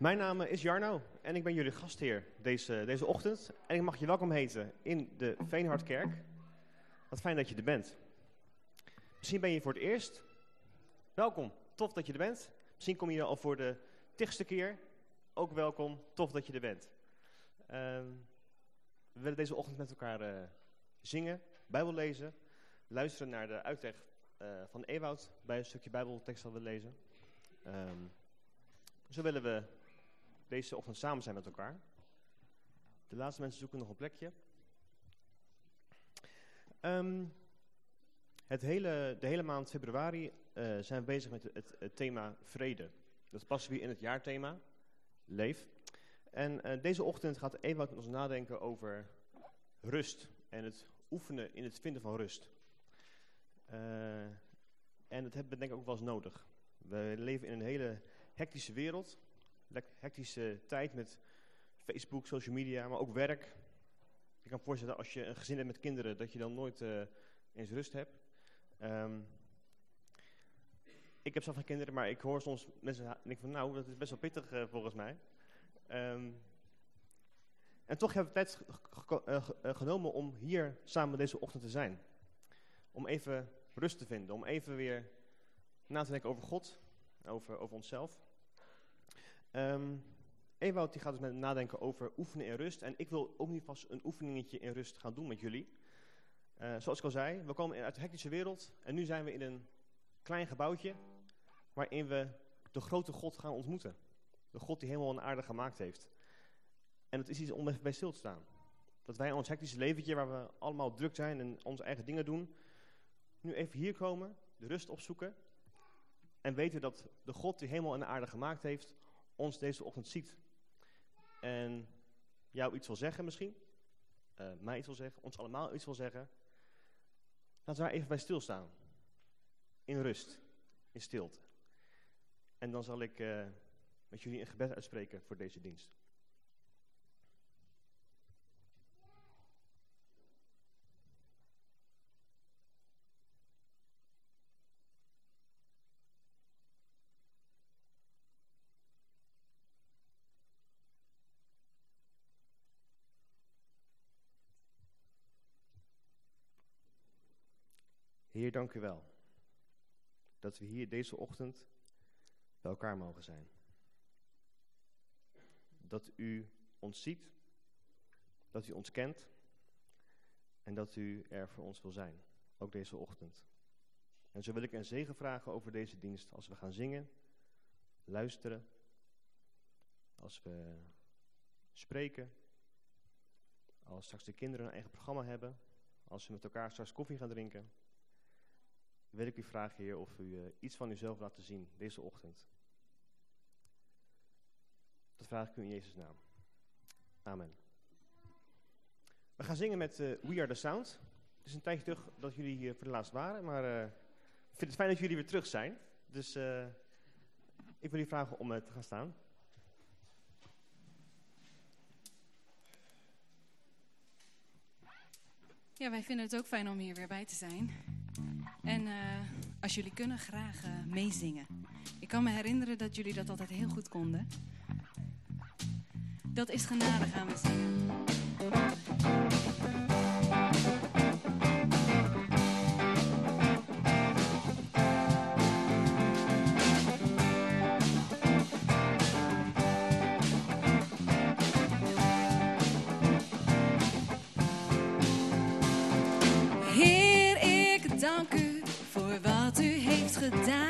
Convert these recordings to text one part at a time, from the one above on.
Mijn naam is Jarno en ik ben jullie gastheer deze, deze ochtend. En ik mag je welkom heten in de Veenhardkerk. Wat fijn dat je er bent. Misschien ben je voor het eerst. Welkom, tof dat je er bent. Misschien kom je al voor de tigste keer. Ook welkom, tof dat je er bent. Ehm, we willen deze ochtend met elkaar uh, zingen, Bijbel lezen, luisteren naar de uitleg uh, van Ewoud bij een stukje Bijbeltekst dat we lezen. Um, zo willen we deze ochtend samen zijn met elkaar. De laatste mensen zoeken nog een plekje. Um, het hele, de hele maand februari uh, zijn we bezig met het, thema vrede. Dat past weer in het jaarthema, leef. En uh, deze ochtend gaat Ewout met ons nadenken over rust en het oefenen in het vinden van rust. Uh, en dat hebben we denk ik ook wel eens nodig. We leven in een hele hectische wereld hectische tijd met Facebook, social media, maar ook werk. Ik kan voorstellen als je een gezin hebt met kinderen, dat je dan nooit uh, eens rust hebt. Um, ik heb zelf geen kinderen, maar ik hoor soms mensen denken van nou, dat is best wel pittig uh, volgens mij. Um, en toch hebben we tijd uh, genomen om hier samen deze ochtend te zijn. Om even rust te vinden, om even weer na te denken over God, over, over onszelf. Um, Ewout die gaat dus met nadenken over oefenen in rust. En ik wil ook niet vast een oefeningetje in rust gaan doen met jullie. Uh, zoals ik al zei, we komen uit de hectische wereld. En nu zijn we in een klein gebouwtje waarin we de grote God gaan ontmoeten. De God die helemaal en aarde gemaakt heeft. En het is iets om even bij stil te staan. Dat wij in ons hectische leventje, waar we allemaal druk zijn en onze eigen dingen doen, nu even hier komen, de rust opzoeken en weten dat de God die helemaal en aarde gemaakt heeft, ons deze ochtend ziet. En jou iets wil zeggen misschien, uh, mij iets wil zeggen, ons allemaal iets wil zeggen. Laten we daar even bij stilstaan. In rust, in stilte. En dan zal ik uh, met jullie een gebed uitspreken voor deze dienst. Dank u wel dat we hier deze ochtend bij elkaar mogen zijn. Dat u ons ziet, dat u ons kent en dat u er voor ons wil zijn, ook deze ochtend. En zo wil ik een zegen vragen over deze dienst als we gaan zingen, luisteren, als we spreken, als straks de kinderen een eigen programma hebben, als we met elkaar straks koffie gaan drinken wil ik u vragen, Heer, of u uh, iets van uzelf laat zien deze ochtend. Dat vraag ik u in Jezus' naam. Amen. We gaan zingen met uh, We Are The Sound. Het is een tijdje terug dat jullie hier voor de laatst waren, maar uh, ik vind het fijn dat jullie weer terug zijn. Dus ik wil u vragen om te gaan staan. Ja, wij vinden het ook fijn om hier weer bij te zijn. En uh, als jullie kunnen, graag uh, meezingen. Ik kan me herinneren dat jullie dat altijd heel goed konden. Dat is genade gaan we zingen. Gedaan. Ik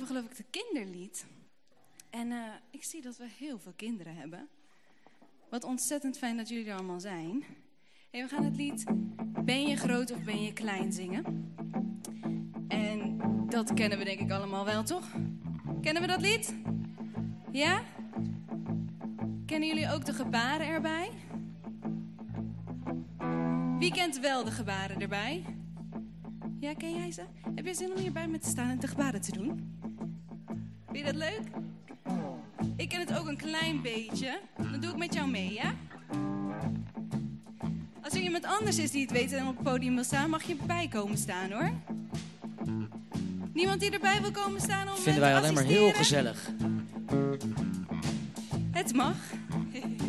hebben geloof ik de kinderlied. En eh, ik zie dat we heel veel kinderen hebben. Wat ontzettend fijn dat jullie er allemaal zijn. Hey, we gaan het lied Ben je groot of ben je klein zingen. En dat kennen we denk ik allemaal wel, toch? Kennen we dat lied? Ja? Kennen jullie ook de gebaren erbij? Wie kent wel de gebaren erbij? Ja, ken jij ze? Heb je zin om hierbij met te staan en de gebaren te doen? Vind je dat leuk? Ik ken het ook een klein beetje. Dan doe ik met jou mee, ja? Als er iemand anders is die het weet en op het podium wil staan, mag je erbij komen staan hoor. Niemand die erbij wil komen staan om eh, Vinden te wij alleen maar heel gezellig. Het mag.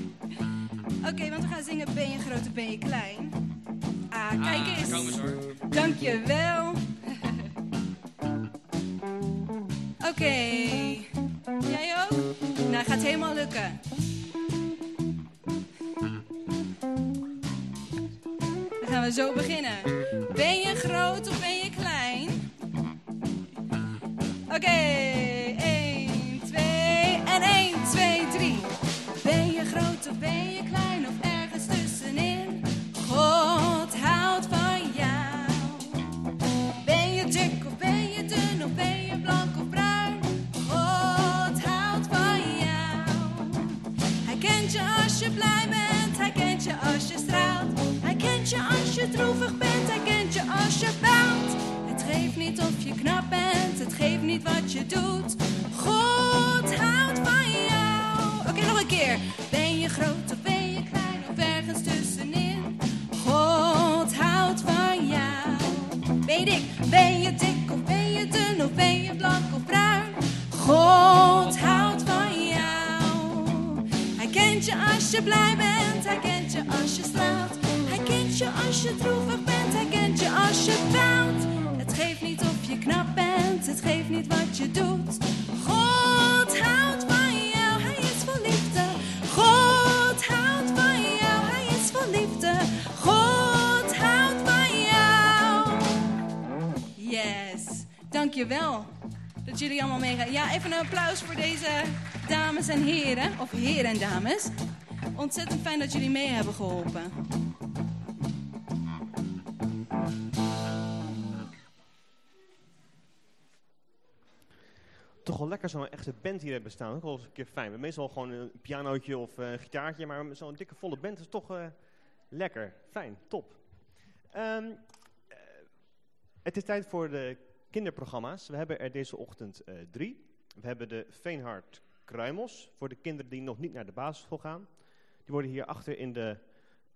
Oké, want we gaan zingen Ben je groot of ben je klein? Ah, kijk eens. Kom eens hoor. Dankjewel. Oké. Jij ook? Nou, gaat helemaal lukken. Dan gaan we zo beginnen. Ben je groot of ben je klein? Oké, 1, 2 en 1, 2, 3. Ben je groot of ben je klein of ergens tussenin? God houdt van jou. Ben je dik of ben je dun of ben je blij bent, hij kent je als je straalt. Hij kent je als je droevig bent, hij kent je als je baalt. Het geeft niet of je knap bent, het geeft niet wat je doet. God houdt van jou. Oké, nog een keer. Ben je groot of kent je als je blij bent, hij kent je als je straalt. Hij kent je als je droevig bent, hij kent je als je baalt. Het geeft niet of je knap bent, het geeft niet wat je doet. God houdt van jou, hij is vol liefde. God houdt van jou, hij is vol liefde. God houdt van jou. Yes, dankjewel dat jullie allemaal meegaan. Ja, even een applaus voor deze dames en heren, of heren en dames. Ontzettend fijn dat jullie mee hebben geholpen. Toch wel lekker zo'n echte band hier hebben staan. Ook wel eens een keer fijn. Meestal gewoon een pianootje of eh, een gitaartje, maar zo'n dikke volle band is toch eh, lekker. Fijn, top. Ehm, eh, het is tijd voor de kinderprogramma's. We hebben er deze ochtend eh, drie. We hebben de Veenhard Kruimels voor de kinderen die nog niet naar de basisschool gaan. Die worden hier achter in de,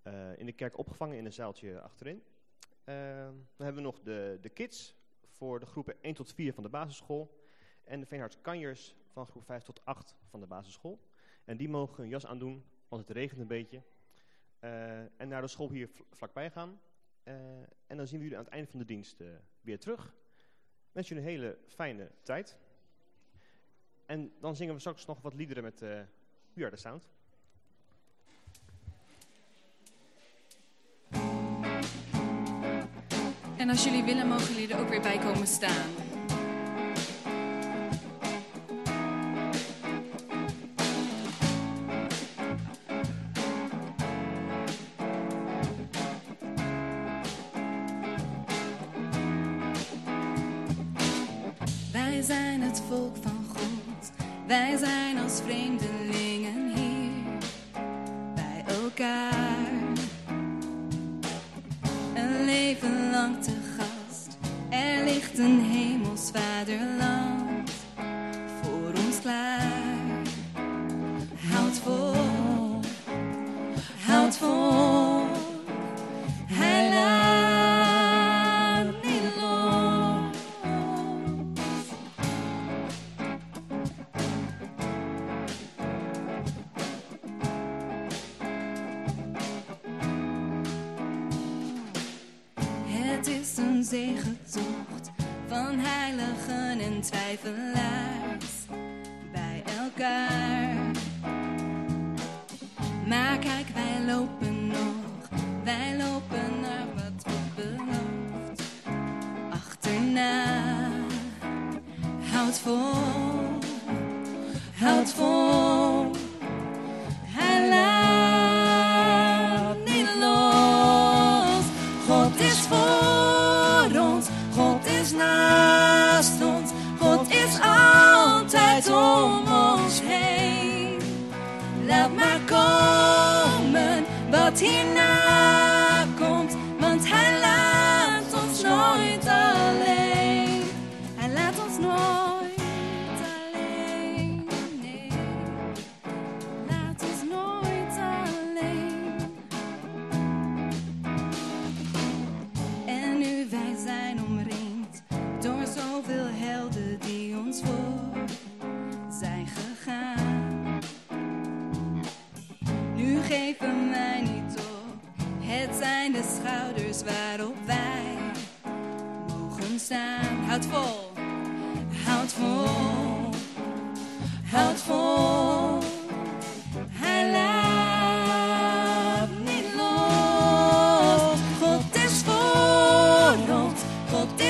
eh, in de kerk opgevangen in een zaaltje achterin. Ehm, dan hebben we nog de, de kids voor de groepen 1 tot 4 van de basisschool. En de Veenhards Kanjers van groep 5 tot 8 van de basisschool. En die mogen een jas aandoen, want het regent een beetje. Eh, en naar de school hier vl- vlakbij gaan. Eh, en dan zien we jullie aan het einde van de dienst weer terug. Wens jullie een hele fijne tijd. En dan zingen we straks nog wat liederen met eh We Sound. En als jullie willen, mogen jullie er ook weer bij komen staan. Wij zijn het volk. Wij zijn als vreemdelingen hier bij elkaar.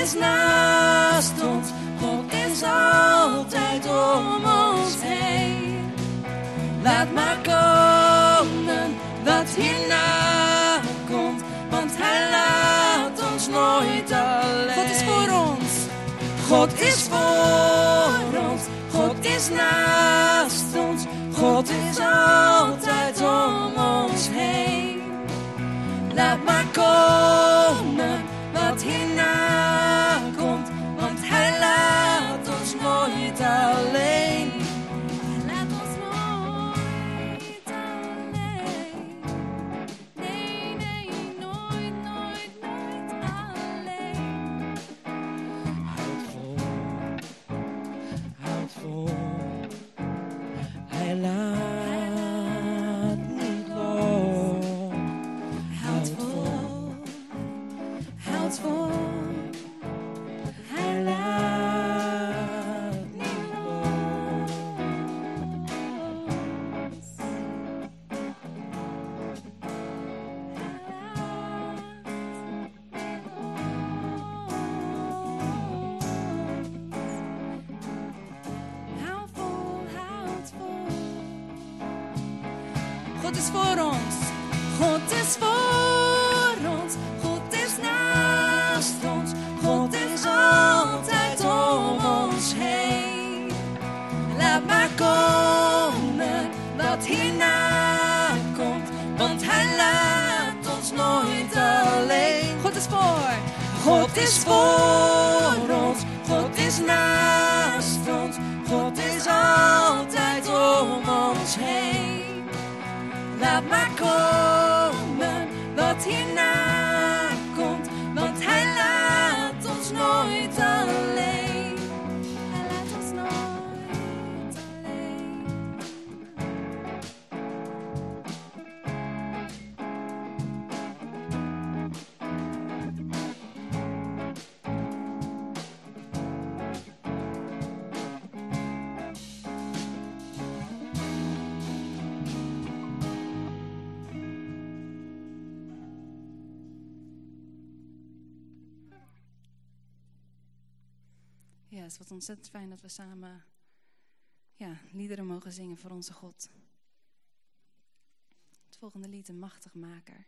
Is naast ons, God is altijd om ons heen. Laat maar komen wat hierna komt, want Hij laat ons nooit alleen. God is voor ons. God is voor ons, God is naast ons, God is altijd om ons heen. Laat maar komen wat hierna komt, want Hij laat ons nooit alleen. Het wat ontzettend fijn dat we samen ja, liederen mogen zingen voor onze God. Het volgende lied, een machtig maker.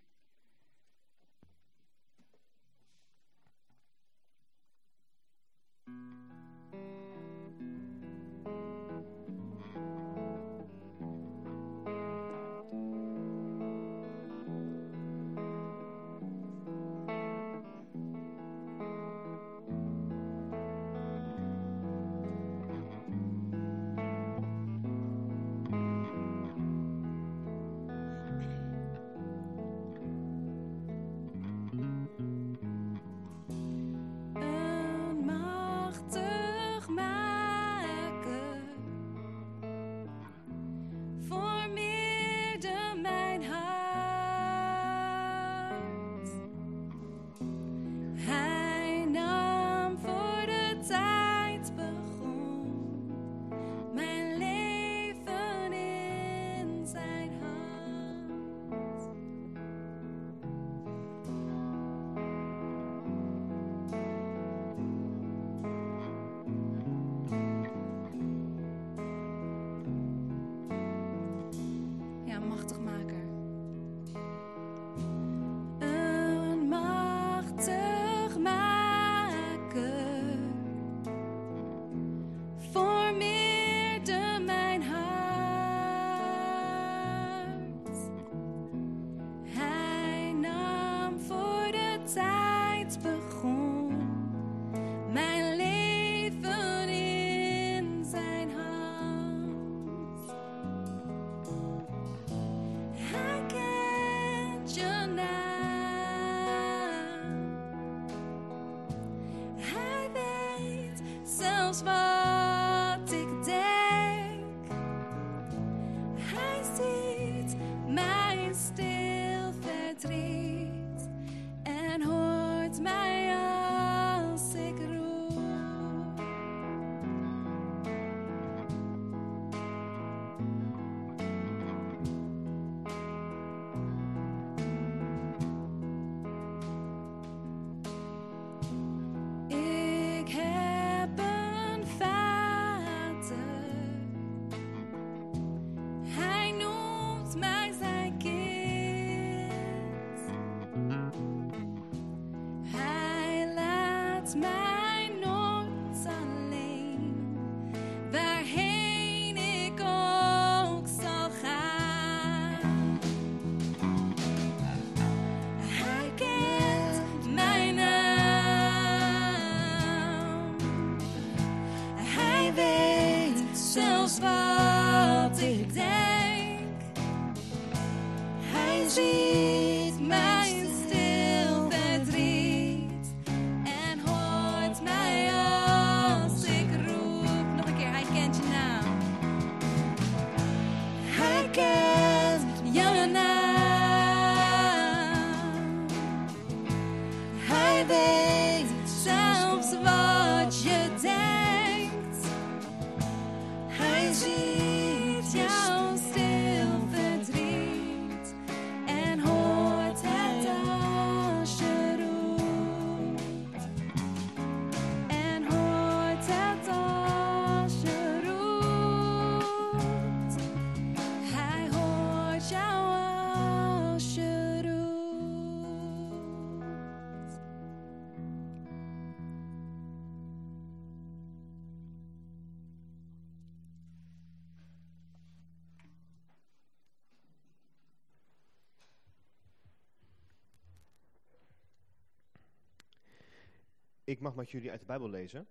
Ik mag met jullie uit de Bijbel lezen.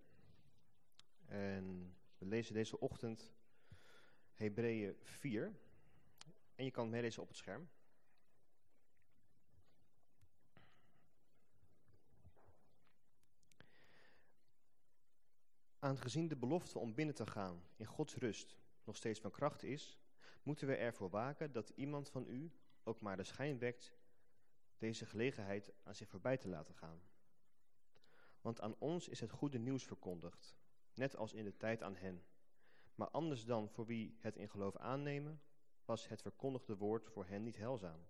En we lezen deze ochtend Hebreeën 4. En je kan het meelezen op het scherm. Aangezien de belofte om binnen te gaan in Gods rust nog steeds van kracht is, moeten we ervoor waken dat iemand van u ook maar de schijn wekt deze gelegenheid aan zich voorbij te laten gaan. Want aan ons is het goede nieuws verkondigd, net als in de tijd aan hen. Maar anders dan voor wie het in geloof aannemen, was het verkondigde woord voor hen niet helzaam.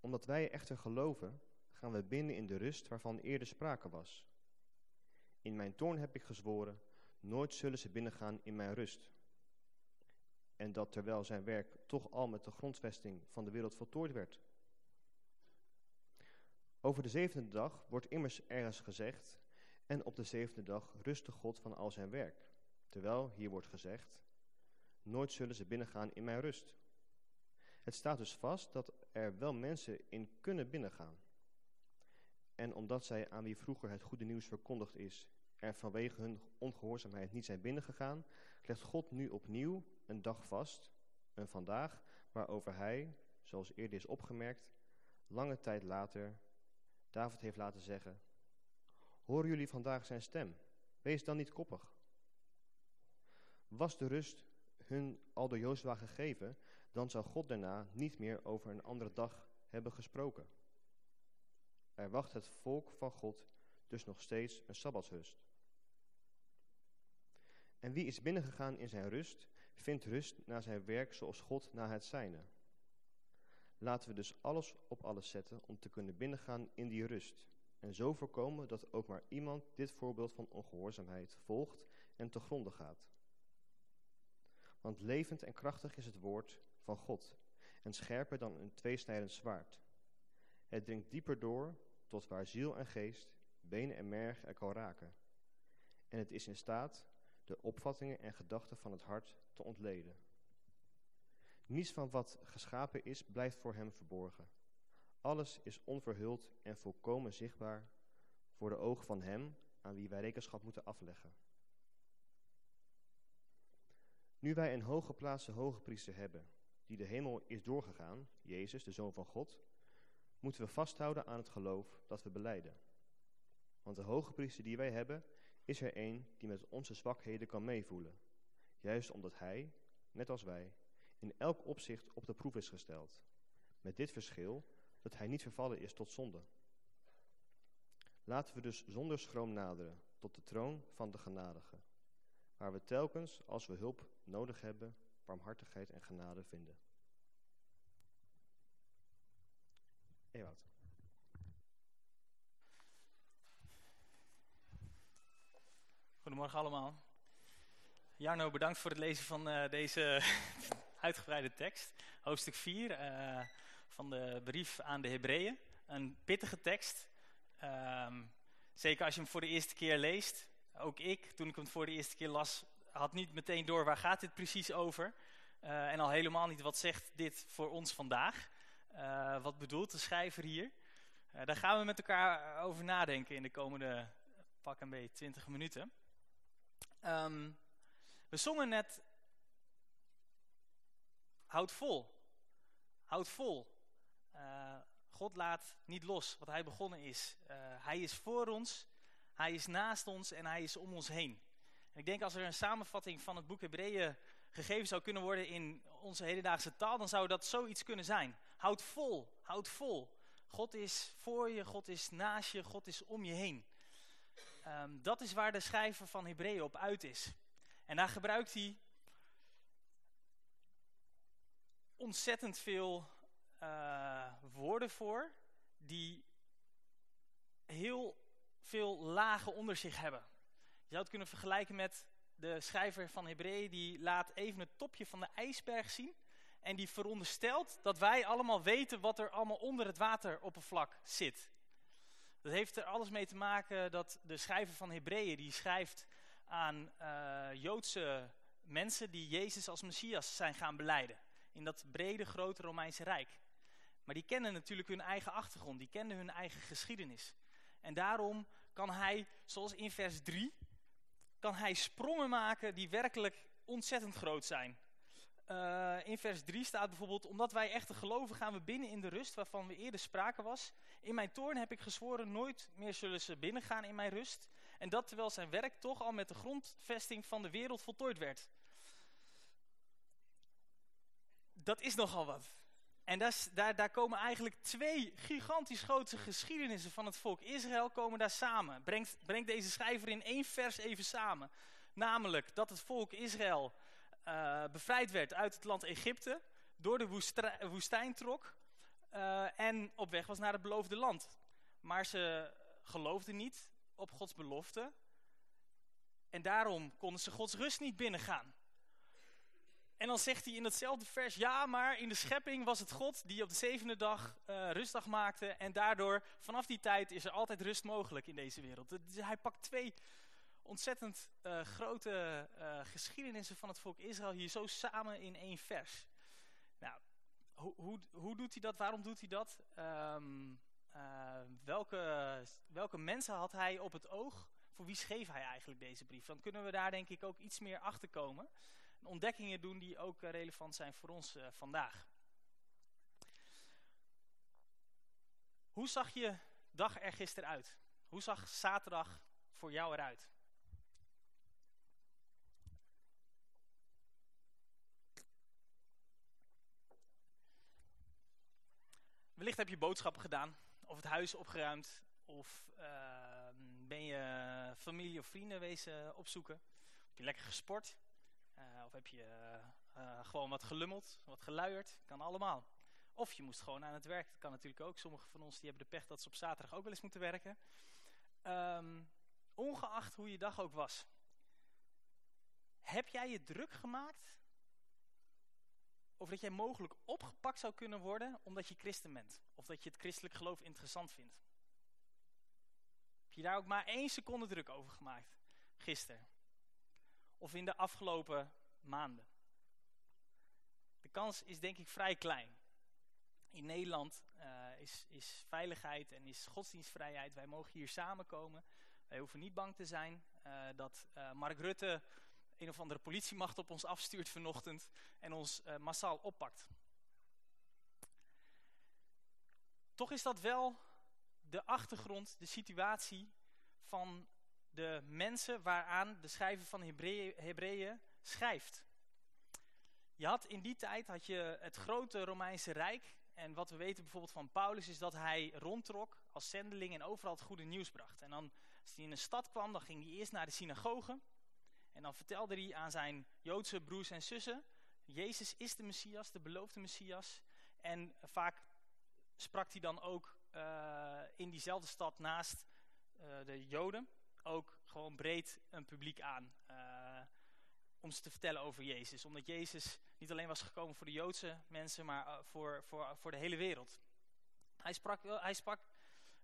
Omdat wij echter geloven, gaan we binnen in de rust waarvan eerder sprake was. In mijn toorn heb ik gezworen, nooit zullen ze binnengaan in mijn rust. En dat terwijl zijn werk toch al met de grondvesting van de wereld voltooid werd. Over de zevende dag wordt immers ergens gezegd, en op de zevende dag rustte God van al zijn werk. Terwijl hier wordt gezegd, nooit zullen ze binnengaan in mijn rust. Het staat dus vast dat er wel mensen in kunnen binnengaan. En omdat zij aan wie vroeger het goede nieuws verkondigd is, er vanwege hun ongehoorzaamheid niet zijn binnengegaan, legt God nu opnieuw een dag vast, een vandaag, waarover hij, zoals eerder is opgemerkt, lange tijd later David heeft laten zeggen, horen jullie vandaag zijn stem, wees dan niet koppig. Was de rust hun al door Jozua gegeven, dan zou God daarna niet meer over een andere dag hebben gesproken. Er wacht het volk van God dus nog steeds een sabbatsrust. En wie is binnengegaan in zijn rust, vindt rust na zijn werk zoals God na het zijne. Laten we dus alles op alles zetten om te kunnen binnengaan in die rust. En zo voorkomen dat ook maar iemand dit voorbeeld van ongehoorzaamheid volgt en te gronden gaat. Want levend en krachtig is het woord van God en scherper dan een tweesnijdend zwaard. Het dringt dieper door tot waar ziel en geest, benen en merg er kan raken. En het is in staat de opvattingen en gedachten van het hart te ontleden. Niets van wat geschapen is, blijft voor hem verborgen. Alles is onverhuld en volkomen zichtbaar voor de ogen van hem aan wie wij rekenschap moeten afleggen. Nu wij een hooggeplaatste hoge priester hebben, die de hemel is doorgegaan, Jezus, de Zoon van God, moeten we vasthouden aan het geloof dat we beleiden. Want de hoge priester die wij hebben, is er een die met onze zwakheden kan meevoelen. Juist omdat hij, net als wij, in elk opzicht op de proef is gesteld. Met dit verschil dat hij niet vervallen is tot zonde. Laten we dus zonder schroom naderen tot de troon van de genadige, waar we telkens, als we hulp nodig hebben, barmhartigheid en genade vinden. Ewout. Goedemorgen allemaal. Jarno, bedankt voor het lezen van uh, deze uitgebreide tekst. Hoofdstuk 4 uh, eh, van de brief aan de Hebreeën. Een pittige tekst. Um, zeker als je hem voor de eerste keer leest. Ook ik, toen ik hem voor de eerste keer las, had niet meteen door waar gaat dit precies over. Uh, en al helemaal niet wat zegt dit voor ons vandaag. Uh, wat bedoelt de schrijver hier? daar gaan we met elkaar over nadenken in de komende pak een beetje 20 minuten. Um, we zongen net Houd vol. Houd vol. Uh, God laat niet los wat hij begonnen is. Uh, hij is voor ons, hij is naast ons en hij is om ons heen. En ik denk als er een samenvatting van het boek Hebreeën gegeven zou kunnen worden in onze hedendaagse taal, dan zou dat zoiets kunnen zijn. Houd vol, houd vol. God is voor je, God is naast je, God is om je heen. Um, dat is waar de schrijver van Hebreeën op uit is. En daar gebruikt hij ontzettend veel uh, woorden voor die heel veel lagen onder zich hebben. Je zou het kunnen vergelijken met de schrijver van Hebreeën, die laat even het topje van de ijsberg zien. En die veronderstelt dat wij allemaal weten wat er allemaal onder het wateroppervlak zit. Dat heeft er alles mee te maken dat de schrijver van Hebreeën, die schrijft aan uh, Joodse mensen die Jezus als Messias zijn gaan beleiden in dat brede, grote Romeinse Rijk. Maar die kennen natuurlijk hun eigen achtergrond, die kennen hun eigen geschiedenis. En daarom kan hij, zoals in vers 3, kan hij sprongen maken die werkelijk ontzettend groot zijn. Uh, in vers 3 staat bijvoorbeeld, omdat wij echte geloven gaan we binnen in de rust waarvan we eerder sprake was. In mijn toorn heb ik gezworen, nooit meer zullen ze binnengaan in mijn rust. En dat terwijl zijn werk toch al met de grondvesting van de wereld voltooid werd. Dat is nogal wat. En daar, daar, komen eigenlijk twee gigantisch grote geschiedenissen van het volk Israël komen daar samen. Brengt, brengt deze schrijver in één vers even samen. Namelijk dat het volk Israël uh, bevrijd werd uit het land Egypte, door de woestijn, trok uh, en op weg was naar het beloofde land. Maar ze geloofden niet op Gods belofte en daarom konden ze Gods rust niet binnengaan. En dan zegt hij in datzelfde vers, ja, maar in de schepping was het God die op de zevende dag uh, rustdag maakte. En daardoor, vanaf die tijd, is er altijd rust mogelijk in deze wereld. Hij pakt twee ontzettend uh, grote uh, geschiedenissen van het volk Israël hier zo samen in één vers. Nou, hoe, hoe, hoe doet hij dat? Waarom doet hij dat? Uh, welke, welke mensen had hij op het oog? Voor wie schreef hij eigenlijk deze brief? Dan kunnen we daar denk ik ook iets meer achter komen. En ontdekkingen doen die ook relevant zijn voor ons vandaag. Hoe zag je dag er gisteren uit? Hoe zag zaterdag voor jou eruit? Wellicht heb je boodschappen gedaan, of het huis opgeruimd, of uh, ben je familie of vrienden wezen opzoeken. Heb je lekker gesport, uh, of heb je uh, gewoon wat gelummeld, wat geluierd, kan allemaal. Of je moest gewoon aan het werk, dat kan natuurlijk ook. Sommigen van ons die hebben de pech dat ze op zaterdag ook wel eens moeten werken. Um, ongeacht hoe je dag ook was. Heb jij je druk gemaakt over dat jij mogelijk opgepakt zou kunnen worden omdat je christen bent. Of dat je het christelijk geloof interessant vindt. Heb je daar ook maar één seconde druk over gemaakt? Gisteren. Of in de afgelopen maanden. De kans is denk ik vrij klein. In Nederland uh, is, is veiligheid en is godsdienstvrijheid. Wij mogen hier samenkomen. Wij hoeven niet bang te zijn uh, dat uh, Mark Rutte een of andere politiemacht op ons afstuurt vanochtend en ons massaal oppakt. Toch is dat wel de achtergrond, de situatie van de mensen waaraan de schrijver van Hebreeën schrijft. Je had in die tijd had je het grote Romeinse Rijk. En wat we weten bijvoorbeeld van Paulus is dat hij rondtrok als zendeling en overal het goede nieuws bracht. En dan, als hij in een stad kwam, dan ging hij eerst naar de synagoge. En dan vertelde hij aan zijn Joodse broers en zussen, Jezus is de Messias, de beloofde Messias. En vaak sprak hij dan ook uh, in diezelfde stad naast uh, de Joden ook gewoon breed een publiek aan. Uh, om ze te vertellen over Jezus. Omdat Jezus niet alleen was gekomen voor de Joodse mensen, maar voor, voor, voor de hele wereld. Hij sprak, hij sprak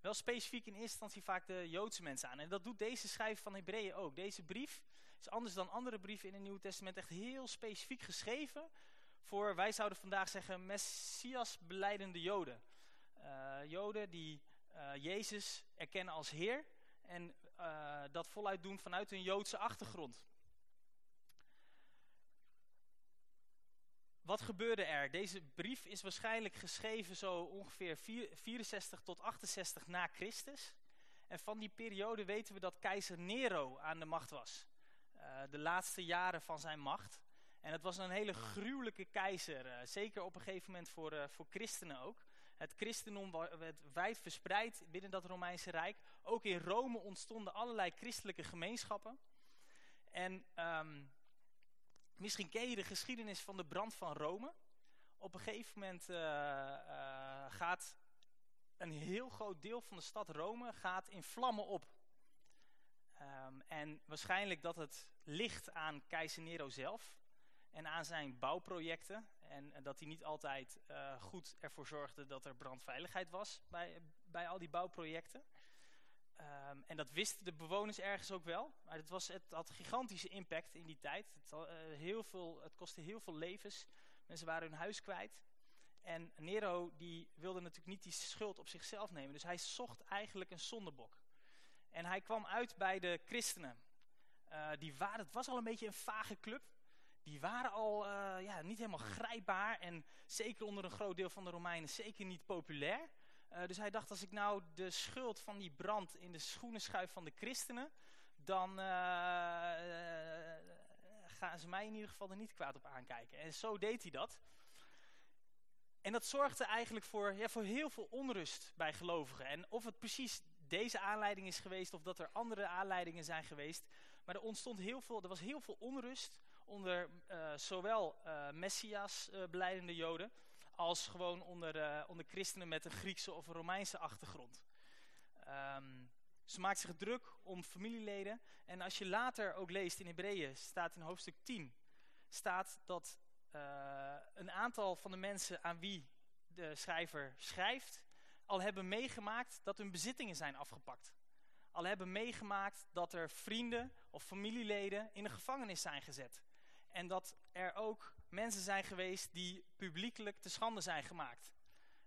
wel specifiek in eerste instantie vaak de Joodse mensen aan. En dat doet deze schrijver van Hebreeën ook. Deze brief is anders dan andere brieven in het Nieuwe Testament echt heel specifiek geschreven voor, wij zouden vandaag zeggen, Messias beleidende Joden. Uh, Joden die Jezus erkennen als Heer en uh, dat voluit doen vanuit hun Joodse achtergrond. Wat gebeurde er? Deze brief is waarschijnlijk geschreven zo ongeveer 64 tot 68 na Christus. En van die periode weten we dat keizer Nero aan de macht was. Uh, de laatste jaren van zijn macht. En het was een hele gruwelijke keizer. Uh, zeker op een gegeven moment voor, voor christenen ook. Het christendom werd wijd verspreid binnen dat Romeinse Rijk. Ook in Rome ontstonden allerlei christelijke gemeenschappen. En um, misschien ken je de geschiedenis van de brand van Rome. Op een gegeven moment gaat een heel groot deel van de stad Rome gaat in vlammen op. Um, en waarschijnlijk dat het ligt aan keizer Nero zelf en aan zijn bouwprojecten. En, en dat hij niet altijd uh, goed ervoor zorgde dat er brandveiligheid was bij, bij al die bouwprojecten. Um, en dat wisten de bewoners ergens ook wel. Maar het, was, het had gigantische impact in die tijd. Het, uh, heel veel, het kostte heel veel levens. Mensen waren hun huis kwijt. En Nero die wilde natuurlijk niet die schuld op zichzelf nemen. Dus hij zocht eigenlijk een zondebok. En hij kwam uit bij de christenen. Eh, die waren, het was al een beetje een vage club. Die waren al eh, ja, niet helemaal grijpbaar. En zeker onder een groot deel van de Romeinen zeker niet populair. Eh, dus hij dacht, als ik nou de schuld van die brand in de schoenen schuif van de christenen... dan eh, gaan ze mij in ieder geval er niet kwaad op aankijken. En zo deed hij dat. En dat zorgde eigenlijk voor, ja, voor heel veel onrust bij gelovigen. En of het precies deze aanleiding is geweest of dat er andere aanleidingen zijn geweest. Maar er ontstond heel veel, er was heel veel onrust onder eh, zowel uh, Messias uh, joden als gewoon onder, onder christenen met een Griekse of een Romeinse achtergrond. Um, ze maakt zich druk om familieleden. En als je later ook leest in Hebreeën, staat in hoofdstuk 10, staat dat een aantal van de mensen aan wie de schrijver schrijft, al hebben meegemaakt dat hun bezittingen zijn afgepakt. Al hebben meegemaakt dat er vrienden of familieleden in de gevangenis zijn gezet. En dat er ook mensen zijn geweest die publiekelijk te schande zijn gemaakt.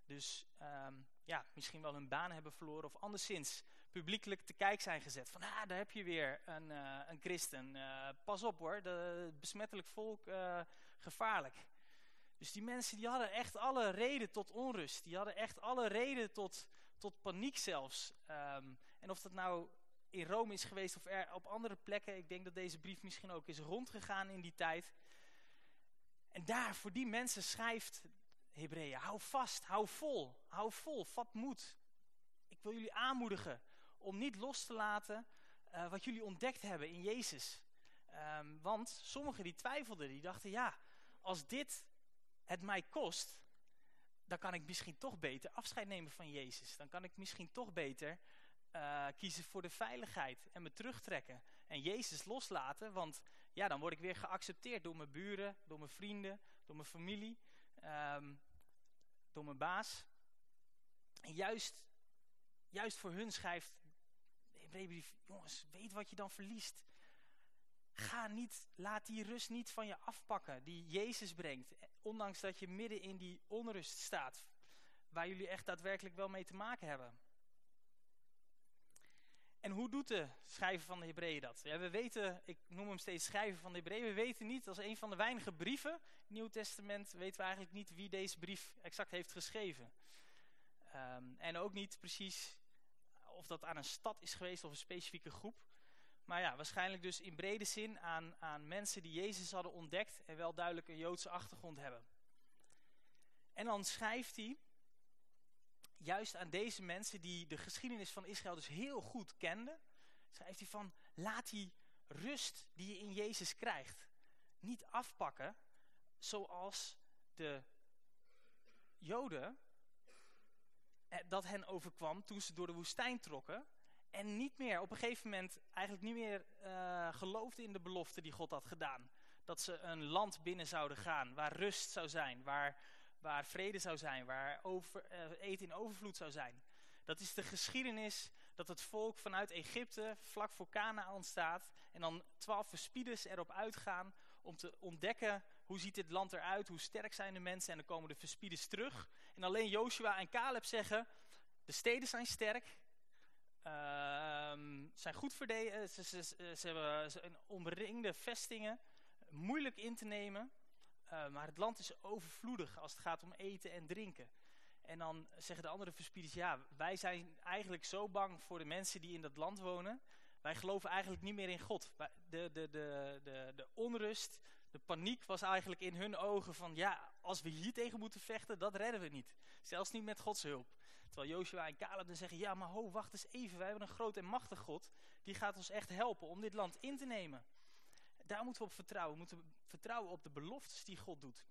Dus um, ja, misschien wel hun baan hebben verloren of anderszins publiekelijk te kijk zijn gezet. Van, ah, daar heb je weer een, uh, een christen. Uh, pas op hoor, de besmettelijk volk, uh, gevaarlijk. Dus die mensen die hadden echt alle reden tot onrust. Die hadden echt alle reden tot, tot paniek zelfs. Um, en of dat nou in Rome is geweest of er op andere plekken. Ik denk dat deze brief misschien ook is rondgegaan in die tijd. En daar, voor die mensen schrijft Hebreeën. Hou vast, hou vol, hou vol, vat moed. Ik wil jullie aanmoedigen om niet los te laten uh, wat jullie ontdekt hebben in Jezus. Um, want sommigen die twijfelden, die dachten, ja, als dit het mij kost, dan kan ik misschien toch beter afscheid nemen van Jezus. Dan kan ik misschien toch beter uh, kiezen voor de veiligheid en me terugtrekken. En Jezus loslaten, want ja, dan word ik weer geaccepteerd door mijn buren, door mijn vrienden, door mijn familie, um, door mijn baas. En juist, juist voor hun schrijft jongens, weet wat je dan verliest. Ga niet, laat die rust niet van je afpakken die Jezus brengt. Ondanks dat je midden in die onrust staat, waar jullie echt daadwerkelijk wel mee te maken hebben. En hoe doet de schrijver van de Hebreeën dat? We weten, ik noem hem steeds schrijver van de Hebreeën, we weten niet, als een van de weinige brieven, Nieuw Testament, weten we eigenlijk niet wie deze brief exact heeft geschreven. Um, en ook niet precies of dat aan een stad is geweest of een specifieke groep. Maar ja, waarschijnlijk dus in brede zin aan, aan mensen die Jezus hadden ontdekt en wel duidelijk een Joodse achtergrond hebben. En dan schrijft hij juist aan deze mensen die de geschiedenis van Israël dus heel goed kenden, schrijft hij van, laat die rust die je in Jezus krijgt, niet afpakken zoals de Joden eh, dat hen overkwam toen ze door de woestijn trokken en niet meer, op een gegeven moment eigenlijk niet meer uh, geloofden in de belofte die God had gedaan. Dat ze een land binnen zouden gaan waar rust zou zijn, waar waar vrede zou zijn, waar over, uh, eten in overvloed zou zijn. Dat is de geschiedenis dat het volk vanuit Egypte vlak voor Canaan ontstaat en dan twaalf verspieders erop uitgaan om te ontdekken hoe ziet dit land eruit, hoe sterk zijn de mensen en dan komen de verspieders terug. En alleen Joshua en Caleb zeggen, de steden zijn sterk, uh, zijn goed verdedigd, ze, ze, ze, ze hebben omringde vestingen, moeilijk in te nemen. Uh, maar het land is overvloedig als het gaat om eten en drinken. En dan zeggen de andere verspieders, ja, wij zijn eigenlijk zo bang voor de mensen die in dat land wonen. Wij geloven eigenlijk niet meer in God. De, de, de, de, de onrust, de paniek was eigenlijk in hun ogen van, ja, als we hier tegen moeten vechten, dat redden we niet. Zelfs niet met Gods hulp. Terwijl Joshua en Caleb dan zeggen, ja, maar ho, wacht eens even. Wij hebben een groot en machtig God. Die gaat ons echt helpen om dit land in te nemen. Daar moeten we op vertrouwen. We moeten vertrouwen op de beloftes die God doet.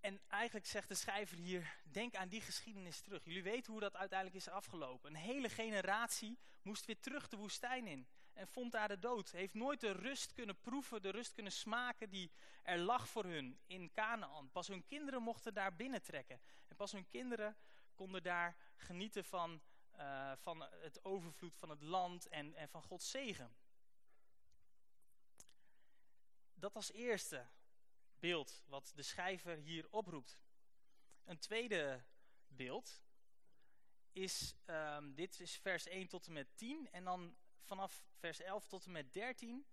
En eigenlijk zegt de schrijver hier, denk aan die geschiedenis terug. Jullie weten hoe dat uiteindelijk is afgelopen. Een hele generatie moest weer terug de woestijn in. En vond daar de dood. Heeft nooit de rust kunnen proeven, de rust kunnen smaken die er lag voor hun in Canaan. Pas hun kinderen mochten daar binnentrekken. En pas hun kinderen konden daar genieten van uh, van het overvloed van het land en, en van Gods zegen. Dat als eerste beeld wat de schrijver hier oproept. Een tweede beeld is, ehm, dit is vers 1 tot en met 10. En dan vanaf vers 11 tot en met 13,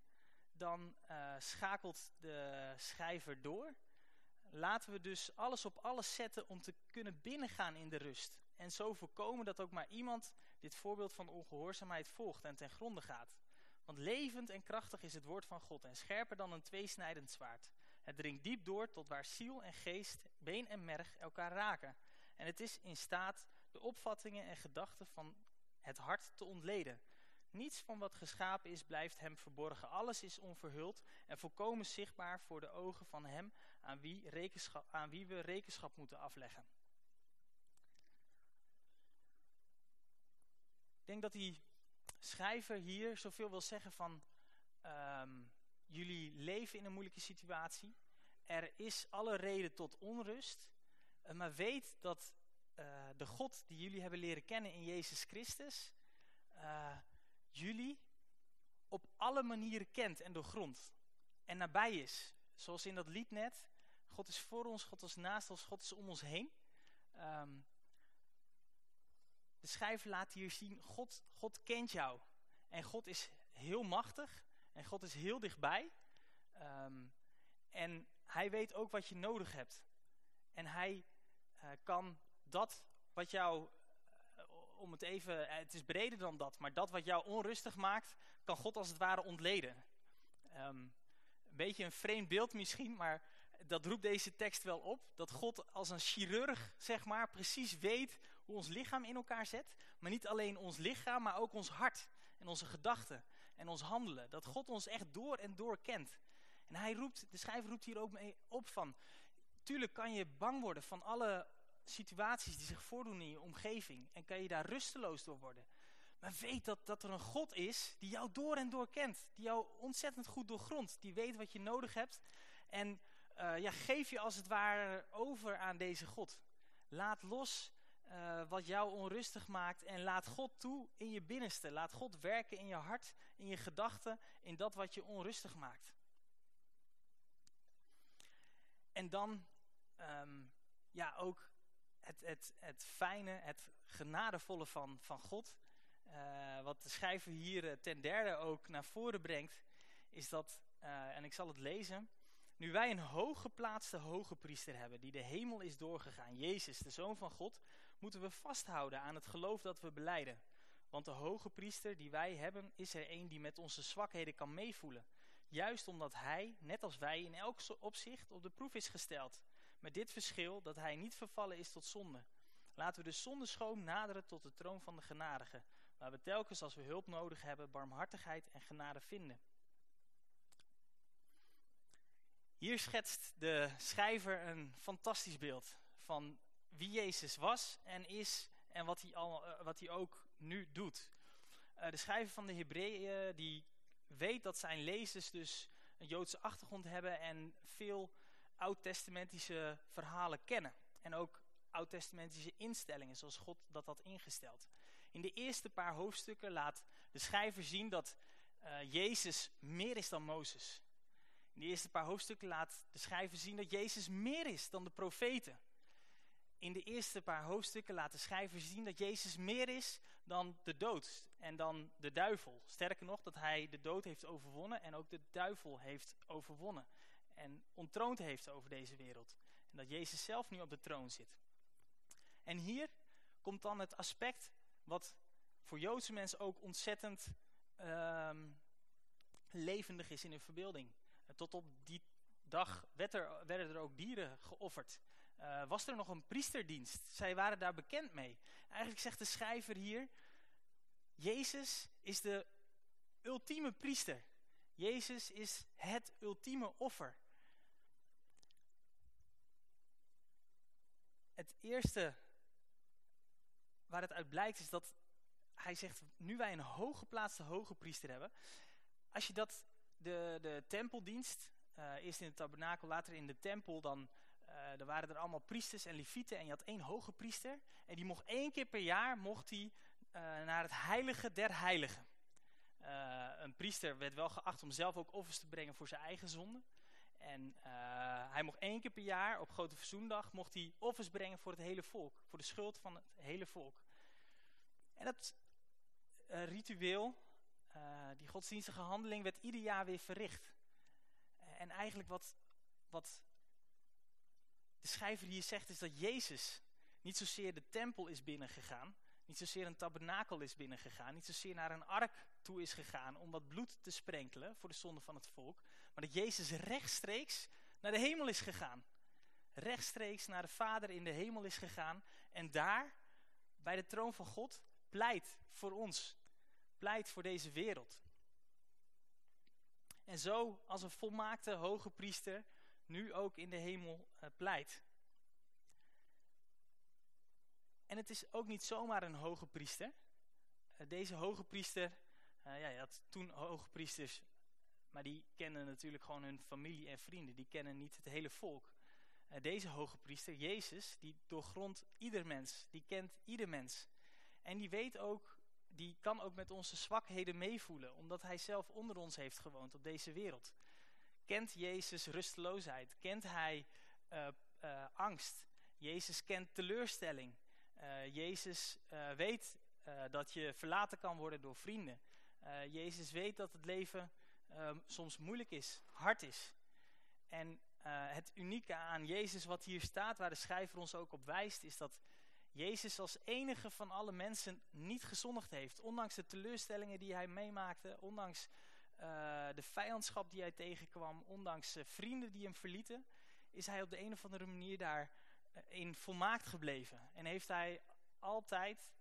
dan eh, schakelt de schrijver door. Laten we dus alles op alles zetten om te kunnen binnengaan in de rust. En zo voorkomen dat ook maar iemand dit voorbeeld van ongehoorzaamheid volgt en ten gronde gaat. Want levend en krachtig is het woord van God en scherper dan een tweesnijdend zwaard. Het dringt diep door tot waar ziel en geest, been en merg elkaar raken. En het is in staat de opvattingen en gedachten van het hart te ontleden. Niets van wat geschapen is blijft hem verborgen. Alles is onverhuld en volkomen zichtbaar voor de ogen van hem aan wie, aan wie we rekenschap moeten afleggen. Denk dat die schrijver hier zoveel wil zeggen van... ehm, jullie leven in een moeilijke situatie. Er is alle reden tot onrust. eh, maar weet dat eh, de God die jullie hebben leren kennen in Jezus Christus... eh, jullie op alle manieren kent en doorgrondt. En nabij is. Zoals in dat lied net. God is voor ons, God is naast ons, God is om ons heen. Ehm, de schrijver laat hier zien, God, God kent jou. En God is heel machtig. En God is heel dichtbij. Ehm, en hij weet ook wat je nodig hebt. En hij eh, kan dat wat jou, eh, om het even, eh, het is breder dan dat, maar dat wat jou onrustig maakt, kan God als het ware ontleden. Ehm, een beetje een vreemd beeld misschien, maar dat roept deze tekst wel op. Dat God als een chirurg, zeg maar, precies weet ons lichaam in elkaar zet. Maar niet alleen ons lichaam, maar ook ons hart en onze gedachten en ons handelen. Dat God ons echt door en door kent. En hij roept, de schrijver roept hier ook mee op van... Tuurlijk kan je bang worden van alle situaties die zich voordoen in je omgeving. En kan je daar rusteloos door worden. Maar weet dat, dat er een God is die jou door en door kent. Die jou ontzettend goed doorgrondt. Die weet wat je nodig hebt. En uh, ja, geef je als het ware over aan deze God. Laat los uh, wat jou onrustig maakt en laat God toe in je binnenste. Laat God werken in je hart, in je gedachten, in dat wat je onrustig maakt. En dan um, ja, ook het, het, het fijne, het genadevolle van, van God. Uh, wat de schrijver hier uh, ten derde ook naar voren brengt, is dat, en ik zal het lezen. Nu wij een hooggeplaatste hoge priester hebben, die de hemel is doorgegaan, Jezus, de Zoon van God, moeten we vasthouden aan het geloof dat we beleiden. Want de hoge priester die wij hebben, is er een die met onze zwakheden kan meevoelen. Juist omdat hij, net als wij, in elk opzicht op de proef is gesteld. Met dit verschil dat hij niet vervallen is tot zonde. Laten we dus zonder schoon naderen tot de troon van de genadige, waar we telkens als we hulp nodig hebben, barmhartigheid en genade vinden. Hier schetst de schrijver een fantastisch beeld van wie Jezus was en is en wat hij, al, uh, wat hij ook nu doet. Uh, de schrijver van de Hebreeën die weet dat zijn lezers dus een Joodse achtergrond hebben en veel oud-testamentische verhalen kennen. En ook oud-testamentische instellingen zoals God dat had ingesteld. In de eerste paar hoofdstukken laat de schrijver zien dat uh, Jezus meer is dan Mozes. In de eerste paar hoofdstukken laat de schrijver zien dat Jezus meer is dan de profeten. In de eerste paar hoofdstukken laat de schrijver zien dat Jezus meer is dan de dood en dan de duivel. Sterker nog, dat hij de dood heeft overwonnen en ook de duivel heeft overwonnen. En ontroond heeft over deze wereld. En dat Jezus zelf nu op de troon zit. En hier komt dan het aspect wat voor Joodse mensen ook ontzettend um, levendig is in hun verbeelding. Tot op die dag werd er, werden er ook dieren geofferd. Uh, was er nog een priesterdienst. Zij waren daar bekend mee. Eigenlijk zegt de schrijver hier... Jezus is de ultieme priester. Jezus is het ultieme offer. Het eerste waar het uit blijkt is dat hij zegt... nu wij een hooggeplaatste hoge priester hebben... als je dat, de, de tempeldienst... Uh, eerst in het tabernakel, later in de tempel... dan er waren er allemaal priesters en levieten en je had één hoge priester. En die mocht één keer per jaar mocht hij uh, naar het heilige der heiligen. Uh, een priester werd wel geacht om zelf ook offers te brengen voor zijn eigen zonde. En hij mocht één keer per jaar op Grote Verzoendag mocht hij offers brengen voor het hele volk. Voor de schuld van het hele volk. En dat eh, ritueel, eh, die godsdienstige handeling, werd ieder jaar weer verricht. Eh, en eigenlijk wat, wat de schrijver hier zegt, is dat Jezus niet zozeer de tempel is binnengegaan, niet zozeer een tabernakel is binnengegaan, niet zozeer naar een ark toe is gegaan om wat bloed te sprenkelen voor de zonde van het volk, maar dat Jezus rechtstreeks naar de hemel is gegaan. Rechtstreeks naar de Vader in de hemel is gegaan en daar, bij de troon van God, pleit voor ons. Pleit voor deze wereld. En zo als een volmaakte hoge priester nu ook in de hemel uh, pleit. En het is ook niet zomaar een hoge priester. Uh, deze hoge priester, uh, ja, je had toen hoge priesters, maar die kennen natuurlijk gewoon hun familie en vrienden. Die kennen niet het hele volk. Deze hoge priester, Jezus, die doorgrondt ieder mens. Die kent ieder mens. En die weet ook, die kan ook met onze zwakheden meevoelen. Omdat hij zelf onder ons heeft gewoond op deze wereld. Kent Jezus rusteloosheid? Kent hij angst? Jezus kent teleurstelling. Uh, Jezus weet dat je verlaten kan worden door vrienden. Jezus weet dat het leven soms moeilijk is, hard is. En het unieke aan Jezus wat hier staat, waar de schrijver ons ook op wijst, is dat Jezus als enige van alle mensen niet gezondigd heeft. Ondanks de teleurstellingen die hij meemaakte, ondanks de vijandschap die hij tegenkwam, ondanks vrienden die hem verlieten, is hij op de een of andere manier daar in volmaakt gebleven. En heeft hij altijd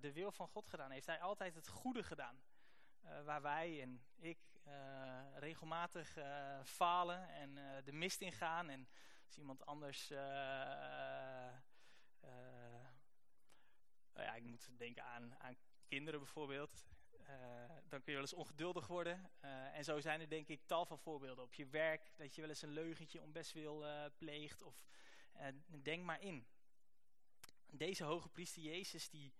de wil van God gedaan. Heeft hij altijd het goede gedaan. Waar wij en ik regelmatig falen en de mist ingaan. En als iemand anders... ja, ik moet denken aan, aan kinderen bijvoorbeeld. Dan kun je wel eens ongeduldig worden. en zo zijn er denk ik tal van voorbeelden. Op je werk, dat je wel eens een leugentje om best wil pleegt. Of denk maar in. Deze hoge priester Jezus die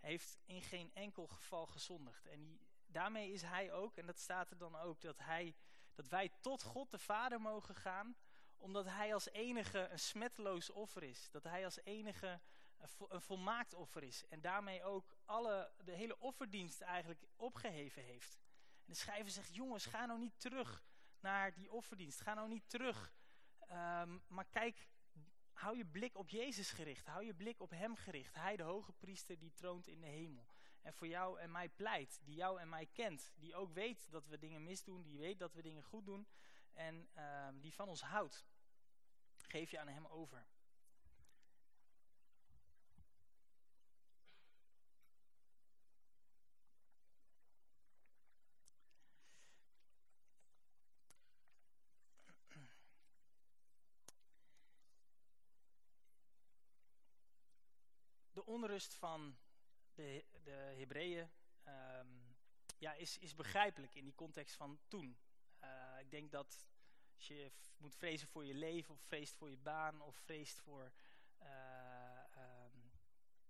heeft in geen enkel geval gezondigd. En die, daarmee is hij ook, en dat staat er dan ook, dat, hij, dat wij tot God de Vader mogen gaan, omdat hij als enige een smetteloos offer is. Dat hij als enige een, volmaakt offer is. En daarmee ook alle, de hele offerdienst eigenlijk opgeheven heeft. En de schrijver zegt, jongens, ga nou niet terug naar die offerdienst. Ga nou niet terug, um, maar kijk hou je blik op Jezus gericht. Hou je blik op hem gericht. Hij de hoge priester die troont in de hemel. En voor jou en mij pleit. Die jou en mij kent. Die ook weet dat we dingen misdoen. Die weet dat we dingen goed doen. En uh, die van ons houdt. Geef je aan hem over. de onrust van de, de Hebreeën um, ja, is, is begrijpelijk in die context van toen. Uh, ik denk dat als je moet vrezen voor je leven of vreest voor je baan of vreest voor uh, um,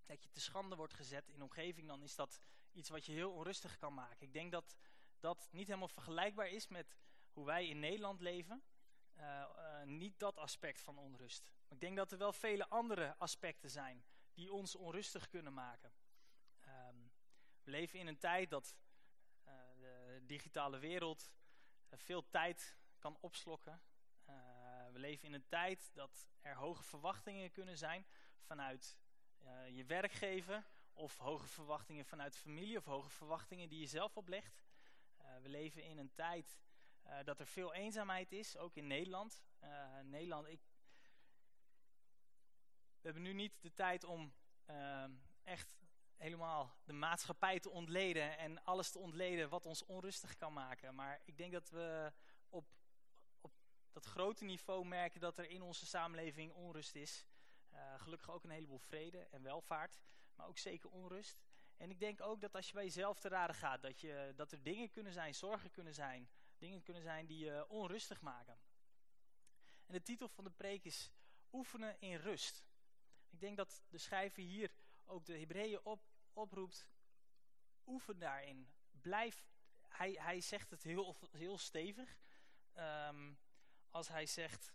dat je te schande wordt gezet in omgeving, dan is dat iets wat je heel onrustig kan maken. Ik denk dat dat niet helemaal vergelijkbaar is met hoe wij in Nederland leven. Uh, niet dat aspect van onrust. Ik denk dat er wel vele andere aspecten zijn die ons onrustig kunnen maken. Um, we leven in een tijd dat uh, de digitale wereld uh, veel tijd kan opslokken. Uh, we leven in een tijd dat er hoge verwachtingen kunnen zijn vanuit je werkgever of hoge verwachtingen vanuit familie of hoge verwachtingen die je zelf oplegt. we leven in een tijd dat er veel eenzaamheid is, ook in Nederland. Nederland, ik, hebben nu niet de tijd om uh, echt helemaal de maatschappij te ontleden en alles te ontleden wat ons onrustig kan maken. Maar ik denk dat we op, op dat grote niveau merken dat er in onze samenleving onrust is. Uh, gelukkig ook een heleboel vrede en welvaart, maar ook zeker onrust. En ik denk ook dat als je bij jezelf te raden gaat, dat, je, dat er dingen kunnen zijn, zorgen kunnen zijn, dingen kunnen zijn die je onrustig maken. En de titel van de preek is Oefenen in rust. Ik denk dat de schrijver hier ook de Hebreeën op, oproept. Oefen daarin. Blijf. Hij, hij zegt het heel, heel stevig. Um, als hij zegt.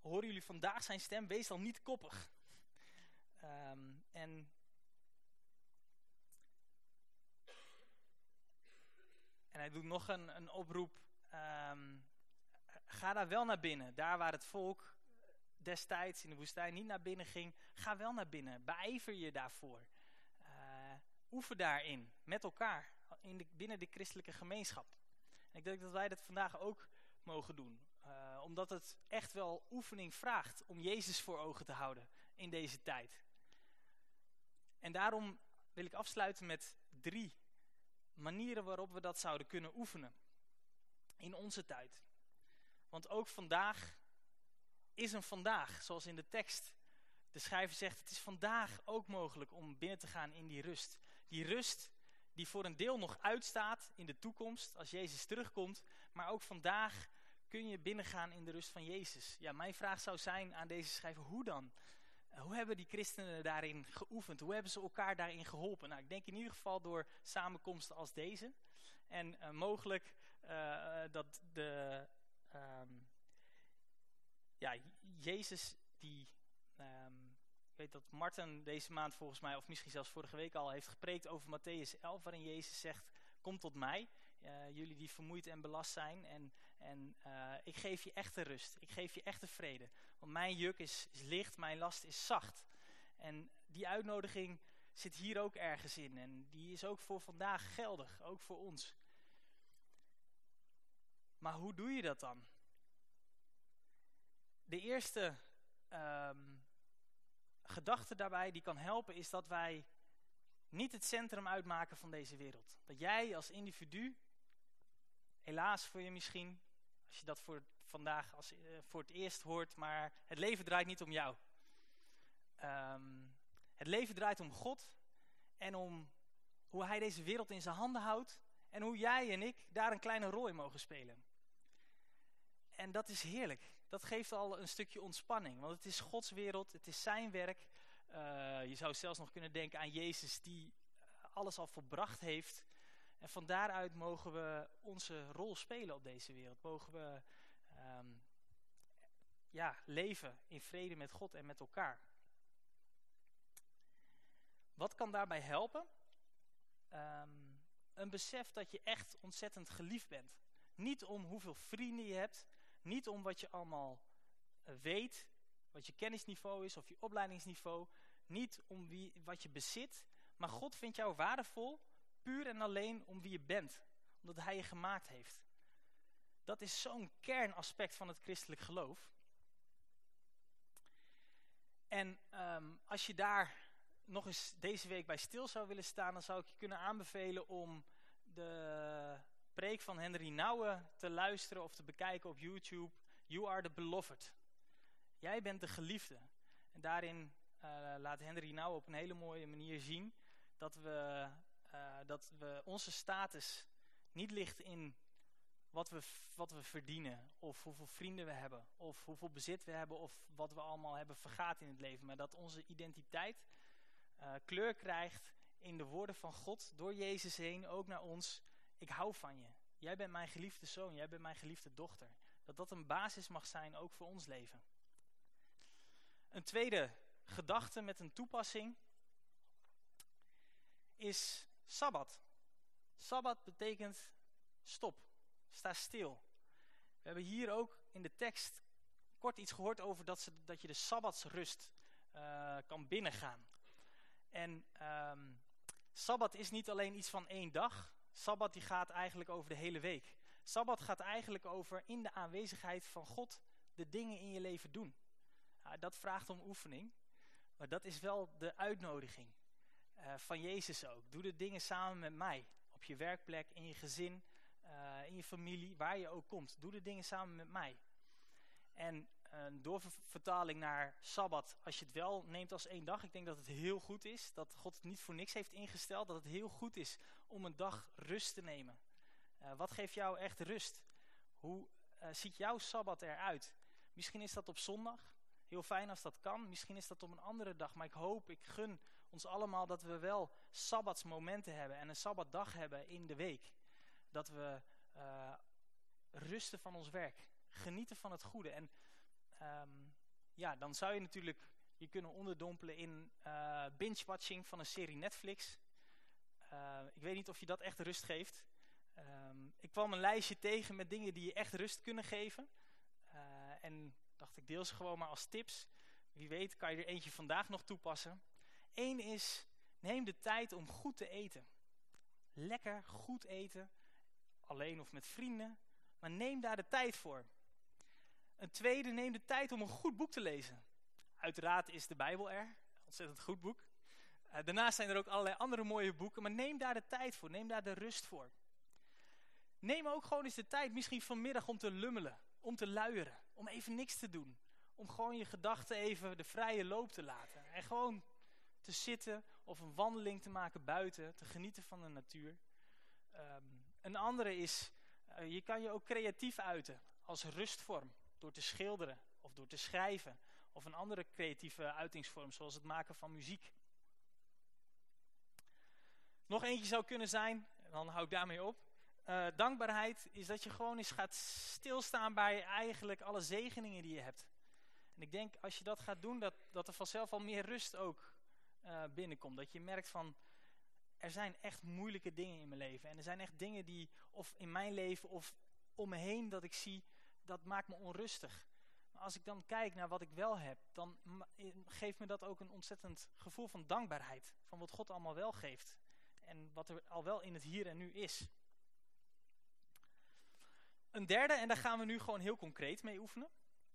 Horen jullie vandaag zijn stem? Wees dan niet koppig. Ehm, en En hij doet nog een, een oproep. ehm, ga daar wel naar binnen. Daar waar het volk destijds in de woestijn niet naar binnen ging. Ga wel naar binnen. Beijver je daarvoor. Eh, oefen daarin. Met elkaar. In de, binnen de christelijke gemeenschap. En ik denk dat wij dat vandaag ook mogen doen. Eh, omdat het echt wel oefening vraagt om Jezus voor ogen te houden in deze tijd. En daarom wil ik afsluiten met drie manieren waarop we dat zouden kunnen oefenen. In onze tijd. Want ook vandaag is een vandaag, zoals in de tekst. De schrijver zegt, het is vandaag ook mogelijk om binnen te gaan in die rust. Die rust die voor een deel nog uitstaat in de toekomst, als Jezus terugkomt. Maar ook vandaag kun je binnengaan in de rust van Jezus. Ja, mijn vraag zou zijn aan deze schrijver, hoe dan? Hoe hebben die christenen daarin geoefend? Hoe hebben ze elkaar daarin geholpen? Nou, ik denk in ieder geval door samenkomsten als deze. En uh, mogelijk uh, dat de, um, ja, Jezus die, um, ik weet dat Martin deze maand volgens mij, of misschien zelfs vorige week al, heeft gepreekt over Matthäus 11, waarin Jezus zegt, kom tot mij, uh, jullie die vermoeid en belast zijn en, en uh, ik geef je echte rust, ik geef je echte vrede. Want mijn juk is, is licht, mijn last is zacht. En die uitnodiging zit hier ook ergens in en die is ook voor vandaag geldig, ook voor ons. Maar hoe doe je dat dan? De eerste um, gedachte daarbij die kan helpen is dat wij niet het centrum uitmaken van deze wereld. Dat jij als individu, helaas voor je misschien, als je dat voor vandaag als, uh, voor het eerst hoort, maar het leven draait niet om jou. Um, het leven draait om God en om hoe hij deze wereld in zijn handen houdt en hoe jij en ik daar een kleine rol in mogen spelen. En dat is heerlijk. Dat geeft al een stukje ontspanning, want het is Gods wereld, het is zijn werk. Uh, je zou zelfs nog kunnen denken aan Jezus die alles al volbracht heeft. En van daaruit mogen we onze rol spelen op deze wereld. Mogen we um, ja, leven in vrede met God en met elkaar. Wat kan daarbij helpen? Um, een besef dat je echt ontzettend geliefd bent. Niet om hoeveel vrienden je hebt, niet om wat je allemaal uh, weet, wat je kennisniveau is of je opleidingsniveau, niet om wie, wat je bezit, maar God vindt jou waardevol, puur en alleen om wie je bent, omdat hij je gemaakt heeft. Dat is zo'n kernaspect van het christelijk geloof. En um, als je daar nog eens deze week bij stil zou willen staan, dan zou ik je kunnen aanbevelen om de preek van Henry Nouwen te luisteren of te bekijken op YouTube. You are the beloved. Jij bent de geliefde. En daarin uh, laat Henry Nouwen op een hele mooie manier zien dat we, uh, dat we onze status niet ligt in wat we, wat we verdienen, of hoeveel vrienden we hebben, of hoeveel bezit we hebben, of wat we allemaal hebben vergaat in het leven. Maar dat onze identiteit uh, kleur krijgt in de woorden van God, door Jezus heen, ook naar ons. Ik hou van je. Jij bent mijn geliefde zoon, jij bent mijn geliefde dochter. Dat dat een basis mag zijn, ook voor ons leven. Een tweede gedachte met een toepassing is Sabbat. Sabbat betekent stop, sta stil. We hebben hier ook in de tekst kort iets gehoord over dat, ze, dat je de Sabbatsrust uh, kan binnengaan. En um, Sabbat is niet alleen iets van één dag. Sabbat die gaat eigenlijk over de hele week. Sabbat gaat eigenlijk over in de aanwezigheid van God de dingen in je leven doen. Dat vraagt om oefening. Maar dat is wel de uitnodiging uh, van Jezus ook. Doe de dingen samen met mij. Op je werkplek, in je gezin, uh, in je familie, waar je ook komt. Doe de dingen samen met mij. En een doorvertaling naar Sabbat, als je het wel neemt als één dag. Ik denk dat het heel goed is, dat God het niet voor niks heeft ingesteld. Dat het heel goed is om een dag rust te nemen. Uh, wat geeft jou echt rust? Hoe uh, ziet jouw Sabbat eruit? Misschien is dat op zondag. Heel fijn als dat kan. Misschien is dat op een andere dag. Maar ik hoop, ik gun ons allemaal dat we wel Sabbatsmomenten hebben. En een Sabbatdag hebben in de week. Dat we uh, rusten van ons werk. Genieten van het goede. En um, ja, dan zou je natuurlijk je kunnen onderdompelen in eh, binge-watching van een serie Netflix. Eh, ik weet niet of je dat echt rust geeft. Ehm, ik kwam een lijstje tegen met dingen die je echt rust kunnen geven. Eh, en dacht ik deel ze gewoon maar als tips. Wie weet kan je er eentje vandaag nog toepassen. Eén is, neem de tijd om goed te eten. Lekker goed eten, alleen of met vrienden. Maar neem daar de tijd voor. Een tweede, neem de tijd om een goed boek te lezen. Uiteraard is de Bijbel er, ontzettend goed boek. Uh, daarnaast zijn er ook allerlei andere mooie boeken, maar neem daar de tijd voor, neem daar de rust voor. Neem ook gewoon eens de tijd, misschien vanmiddag, om te lummelen, om te luieren, om even niks te doen. Om gewoon je gedachten even de vrije loop te laten. En gewoon te zitten of een wandeling te maken buiten, te genieten van de natuur. Um, een andere is, uh, je kan je ook creatief uiten als rustvorm. Door te schilderen of door te schrijven. Of een andere creatieve uitingsvorm, zoals het maken van muziek. Nog eentje zou kunnen zijn, dan hou ik daarmee op. Uh, dankbaarheid is dat je gewoon eens gaat stilstaan bij eigenlijk alle zegeningen die je hebt. En ik denk als je dat gaat doen, dat, dat er vanzelf al meer rust ook uh, binnenkomt. Dat je merkt van, er zijn echt moeilijke dingen in mijn leven. En er zijn echt dingen die, of in mijn leven of om me heen, dat ik zie, dat maakt me onrustig. Maar als ik dan kijk naar wat ik wel heb, dan geeft me dat ook een ontzettend gevoel van dankbaarheid. Van wat God allemaal wel geeft. En wat er al wel in het hier en nu is. Een derde, en daar gaan we nu gewoon heel concreet mee oefenen,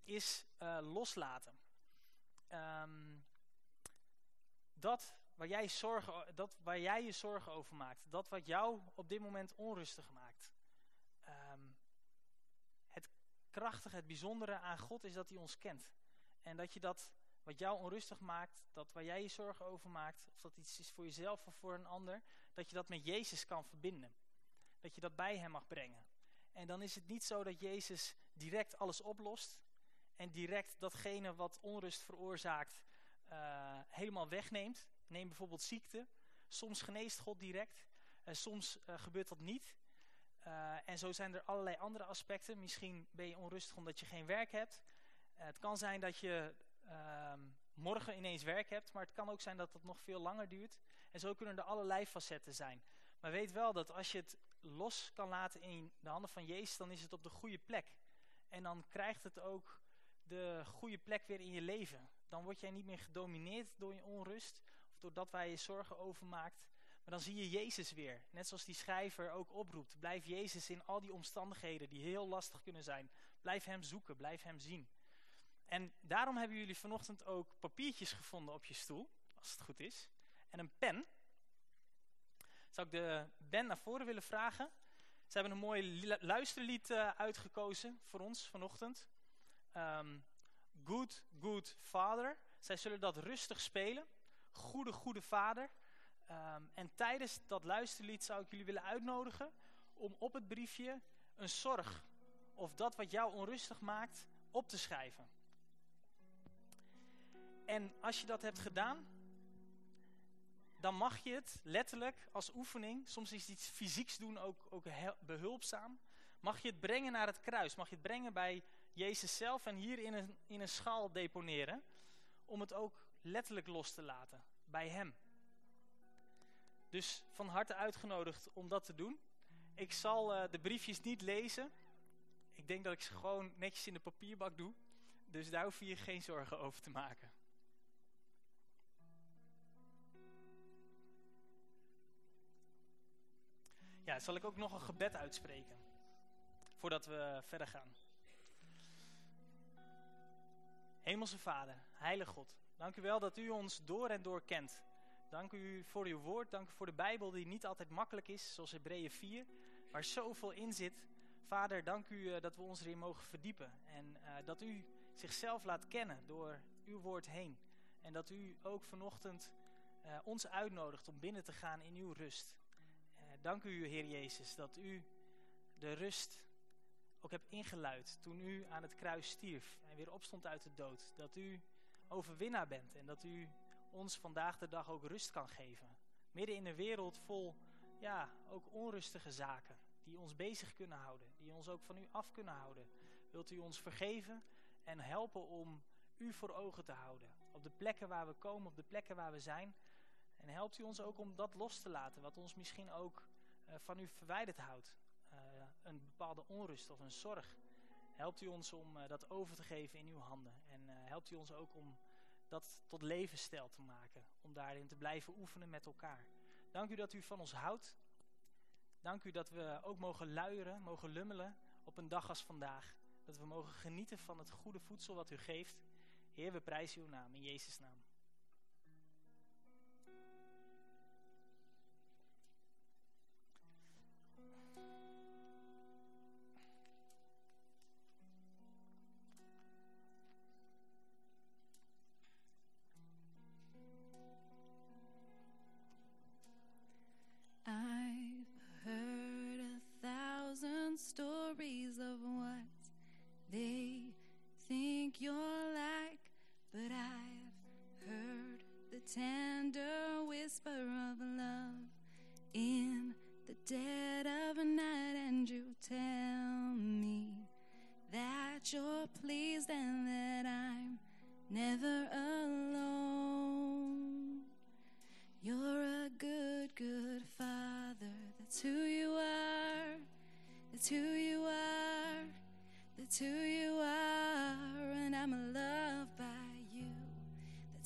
is uh, loslaten. Um, dat, waar jij zorgen, dat waar jij je zorgen over maakt, dat wat jou op dit moment onrustig maakt. Um, het krachtige, het bijzondere aan God is dat hij ons kent. En dat je dat wat jou onrustig maakt, dat waar jij je zorgen over maakt, of dat iets is voor jezelf of voor een ander, dat je dat met Jezus kan verbinden. Dat je dat bij hem mag brengen. En dan is het niet zo dat Jezus direct alles oplost en direct datgene wat onrust veroorzaakt uh, helemaal wegneemt. Neem bijvoorbeeld ziekte. Soms geneest God direct, en soms uh, gebeurt dat niet. Uh, en zo zijn er allerlei andere aspecten. Misschien ben je onrustig omdat je geen werk hebt. het kan zijn dat je uh, morgen ineens werk hebt, maar het kan ook zijn dat het nog veel langer duurt. En zo kunnen er allerlei facetten zijn. Maar weet wel dat als je het los kan laten in de handen van Jezus, dan is het op de goede plek. En dan krijgt het ook de goede plek weer in je leven. Dan word jij niet meer gedomineerd door je onrust, of doordat waar je zorgen over maakt. Maar dan zie je Jezus weer. Net zoals die schrijver ook oproept. Blijf Jezus in al die omstandigheden die heel lastig kunnen zijn. Blijf hem zoeken, blijf hem zien. En daarom hebben jullie vanochtend ook papiertjes gevonden op je stoel, als het goed is. En een pen. Zou ik de band naar voren willen vragen. Ze hebben een mooi luisterlied uh, uitgekozen voor ons vanochtend. Um, good, good Father. Zij zullen dat rustig spelen. Goede, goede Vader. Um, en tijdens dat luisterlied zou ik jullie willen uitnodigen om op het briefje een zorg of dat wat jou onrustig maakt op te schrijven. En als je dat hebt gedaan, dan mag je het letterlijk als oefening, soms is iets fysieks doen ook, ook behulpzaam, mag je het brengen naar het kruis. Mag je het brengen bij Jezus zelf en hier in een, in een schaal deponeren, om het ook letterlijk los te laten, bij hem. Dus van harte uitgenodigd om dat te doen. Ik zal uh, de briefjes niet lezen. Ik denk dat ik ze gewoon netjes in de papierbak doe. Dus daar hoef je je geen zorgen over te maken. Ja, zal ik ook nog een gebed uitspreken. Voordat we verder gaan. Hemelse Vader, Heilige God, dank u wel dat u ons door en door kent. Dank u voor uw woord, dank u voor de Bijbel die niet altijd makkelijk is, zoals Hebreeën 4, waar zoveel in zit. Vader, dank u uh, dat we ons erin mogen verdiepen en uh, dat u zichzelf laat kennen door uw woord heen. En dat u ook vanochtend uh, ons uitnodigt om binnen te gaan in uw rust. dank u, Heer Jezus, dat u de rust ook hebt ingeluid toen u aan het kruis stierf en weer opstond uit de dood. Dat u overwinnaar bent en dat u ons vandaag de dag ook rust kan geven. Midden in een wereld vol, ja, ook onrustige zaken die ons bezig kunnen houden, die ons ook van u af kunnen houden. Wilt u ons vergeven en helpen om u voor ogen te houden, op de plekken waar we komen, op de plekken waar we zijn. En helpt u ons ook om dat los te laten, wat ons misschien ook eh, van u verwijderd houdt. Eh, een bepaalde onrust of een zorg. Helpt u ons om eh, dat over te geven in uw handen. En helpt u ons ook om dat tot levensstijl te maken. Om daarin te blijven oefenen met elkaar. Dank u dat u van ons houdt. Dank u dat we ook mogen luieren, mogen lummelen op een dag als vandaag. Dat we mogen genieten van het goede voedsel wat u geeft. Heer, we prijzen uw naam in Jezus' naam.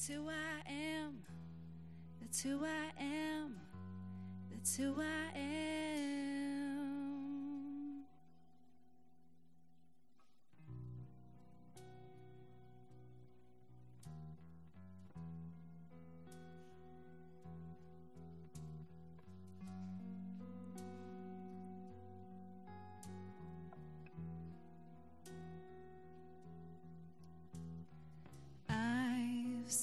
That's who I am. That's who I am. That's who I am.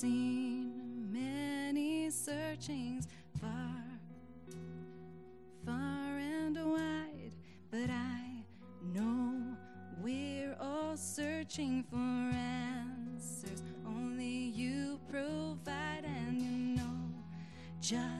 Seen many searchings far, far and wide, but I know we're all searching for answers. Only you provide, and you know just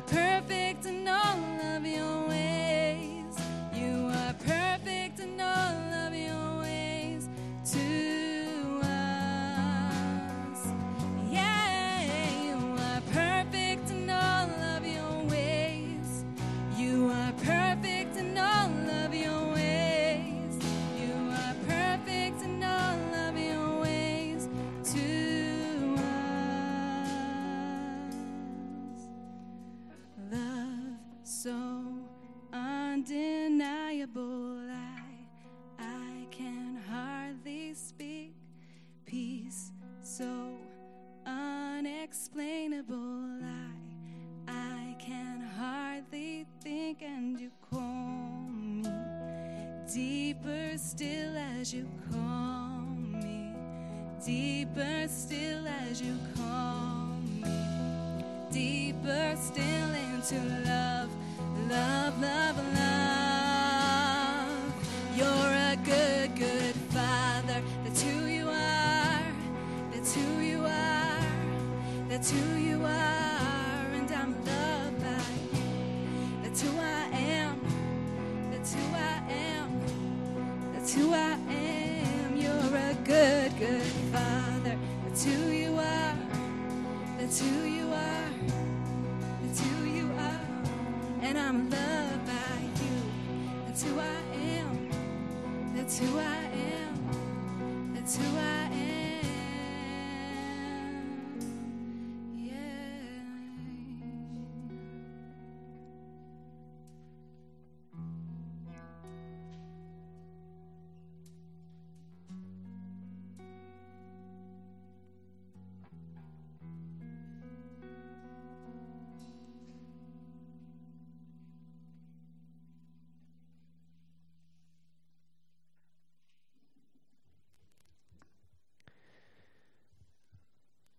perfect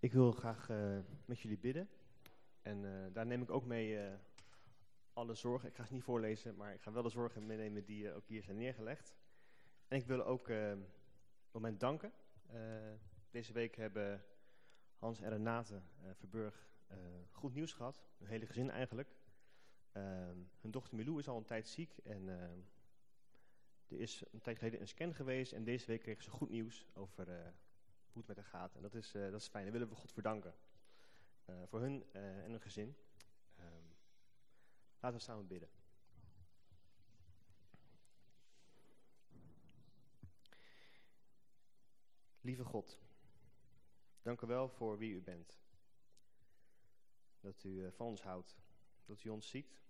Ik wil graag eh, met jullie bidden. En eh, daar neem ik ook mee eh, alle zorgen. Ik ga ze niet voorlezen, maar ik ga wel de zorgen meenemen die ook hier zijn neergelegd. En ik wil ook eh moment danken. Deze week hebben Hans en Renate Verburg goed nieuws gehad. Hun hele gezin eigenlijk. Ehm, hun dochter Milou is al een tijd ziek en ehm, er is een tijd geleden een scan geweest. En deze week kregen ze goed nieuws over hoe het met haar gaat. En dat is, eh, dat is fijn. Daar willen we God voor danken. Eh, voor hun eh, en hun gezin. Ehm, laten we samen bidden. Lieve God, dank u wel voor wie u bent. Dat u van ons houdt. Dat u ons ziet.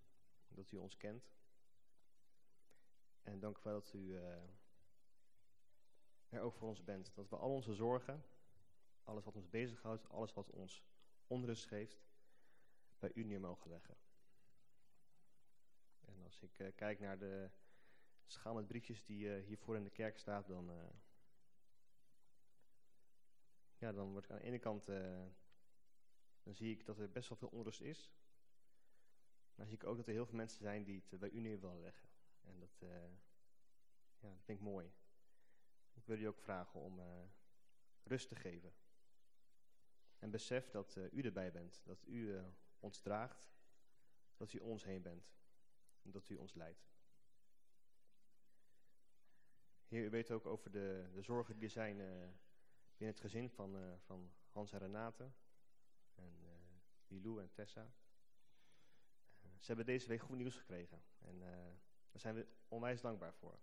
Dat u ons kent. En dank u wel dat u er ook voor ons bent. Dat we al onze zorgen, alles wat ons bezighoudt, alles wat ons onrust geeft, bij u neer mogen leggen. En als ik eh, kijk naar de schaal met briefjes die eh, hiervoor in de kerk staat, dan, eh, ja, dan word ik aan de ene kant, dan zie ik dat er best wel veel onrust is. Maar dan zie ik ook dat er heel veel mensen zijn die het bij u neer willen leggen. En dat, ja, dat vind ik mooi. Ik wil u ook vragen om eh, rust te geven. En besef dat eh, u erbij bent. Dat u eh, ons draagt. Dat u ons heen bent. En dat u ons leidt. Heer, u weet ook over de, de zorgen die er zijn eh, binnen het gezin van, van Hans en Renate. En eh Milou en Tessa. Ze hebben deze week goed nieuws gekregen. En daar zijn we onwijs dankbaar voor.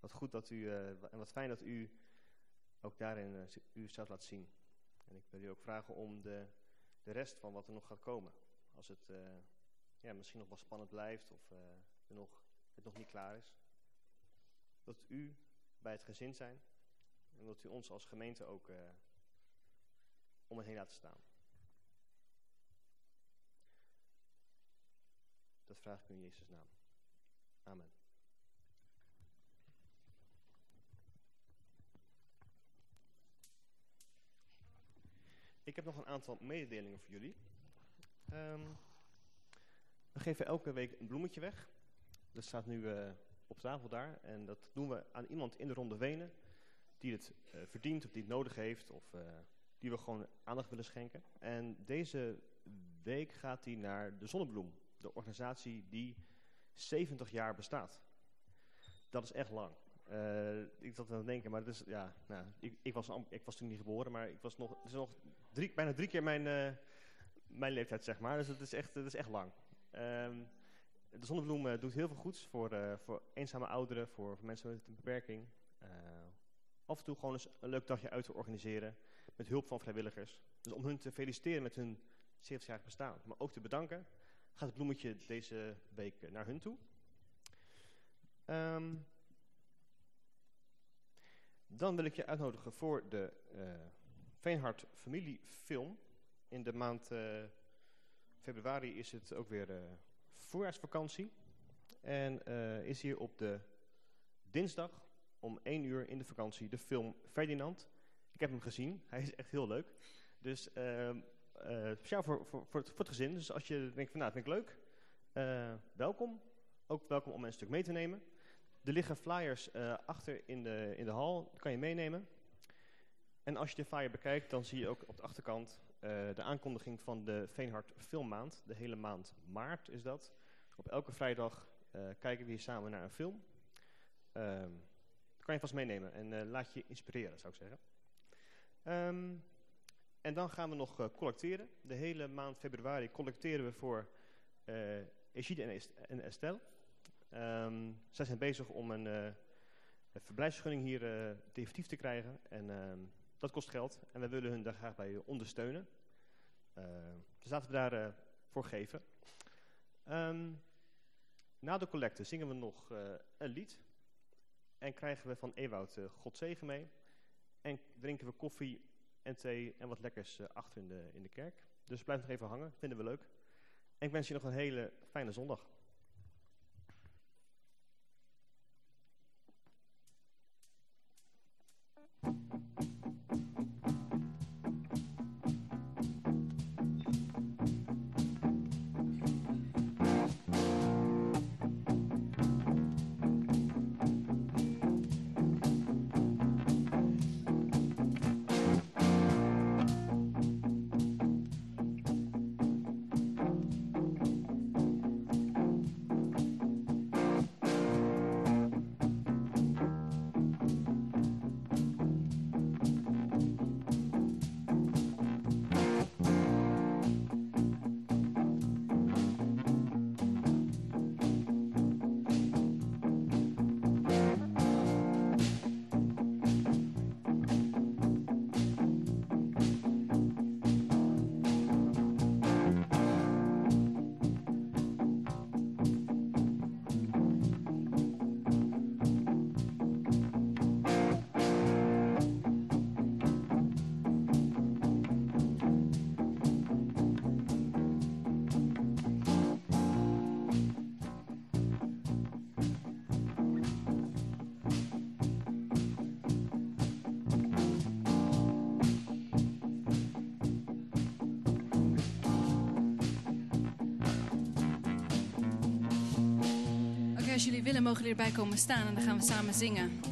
Wat goed dat u, eh, en wat fijn dat u ook daarin eh, zi- u zelf laat zien. En ik wil u ook vragen om de, de rest van wat er nog gaat komen. Als het eh, ja, misschien nog wel spannend blijft of nog, het nog niet klaar is. Dat u bij het gezin zijn en dat u ons als gemeente ook om hen heen laat staan. Dat vraag ik u in Jezus' naam. Amen. Ik heb nog een aantal mededelingen voor jullie. Ehm, we geven elke week een bloemetje weg. Dat staat nu eh, op tafel daar. En dat doen we aan iemand in de Ronde Wenen die het eh, verdient of die het nodig heeft of eh, die we gewoon aandacht willen schenken. En deze week gaat die naar de Zonnebloem, de organisatie die 70 jaar bestaat. Dat is echt lang. Ik zat aan het denken, maar het is, ja, nou, ik, ik, was, ik was toen niet geboren, maar ik was nog, nog bijna drie keer mijn, eh, mijn leeftijd, zeg maar. Dus het is echt, het is echt lang. Ehm, de Zonnebloem eh, doet heel veel goeds voor, eh, voor eenzame ouderen, voor, voor mensen met een beperking. Af en toe gewoon eens een leuk dagje uit te organiseren met hulp van vrijwilligers. Dus om hun te feliciteren met hun 70-jarig bestaan, maar ook te bedanken, gaat het bloemetje deze week naar hun toe. Ehm, dan wil ik je uitnodigen voor de Veenhard familiefilm. In de maand eh, februari is het ook weer eh, voorjaarsvakantie. En eh, is hier op de dinsdag om 1 uur in de vakantie de film Ferdinand. Ik heb hem gezien, hij is echt heel leuk. Dus ehm, eh, speciaal voor, voor, voor, het, voor het gezin. Dus als je denkt van nou, dat vind ik leuk, welkom. Ook welkom om een stuk mee te nemen. Er liggen flyers achter in de, in de hal, die kan je meenemen. En als je de flyer bekijkt, dan zie je ook op de achterkant eh, de aankondiging van de Veenhard Filmmaand. De hele maand maart is dat. Op elke vrijdag eh, kijken we hier samen naar een film. Ehm, er kan je vast meenemen en eh, laat je inspireren, zou ik zeggen. Ehm, en dan gaan we nog collecteren. De hele maand februari collecteren we voor uh, Egide en, Est en Estelle. Ehm, zij zijn bezig om een, een verblijfsvergunning hier definitief te krijgen. En dat kost geld. En we willen hun daar graag bij ondersteunen. dus laten we daarvoor voor geven. Um, na de collecte zingen we nog een lied. En krijgen we van Ewoud God zegen mee. En drinken we koffie en thee en wat lekkers achter in de, in de kerk. Dus blijf nog even hangen, vinden we leuk. En ik wens je nog een hele fijne zondag. Erbij komen staan en dan gaan we samen zingen.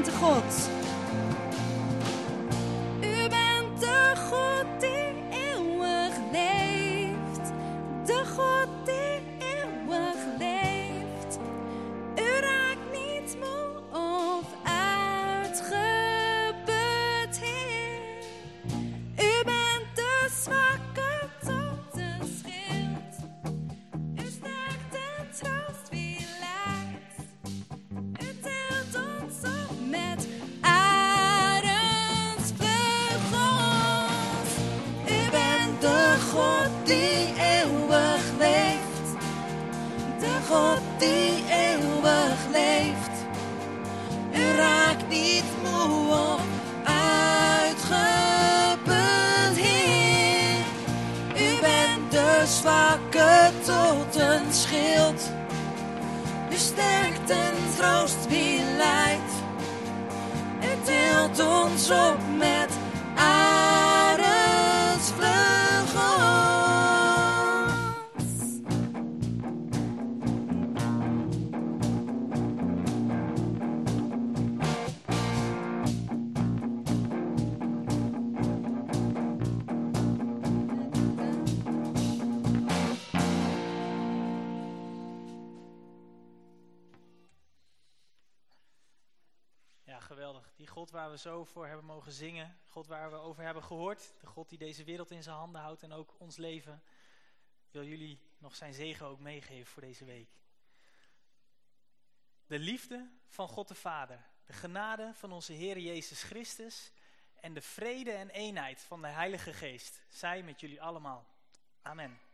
Bent de zo voor hebben mogen zingen. God waar we over hebben gehoord. De God die deze wereld in zijn handen houdt en ook ons leven. Wil jullie nog zijn zegen ook meegeven voor deze week. De liefde van God de Vader. De genade van onze Heer Jezus Christus. En de vrede en eenheid van de Heilige Geest. Zij met jullie allemaal. Amen.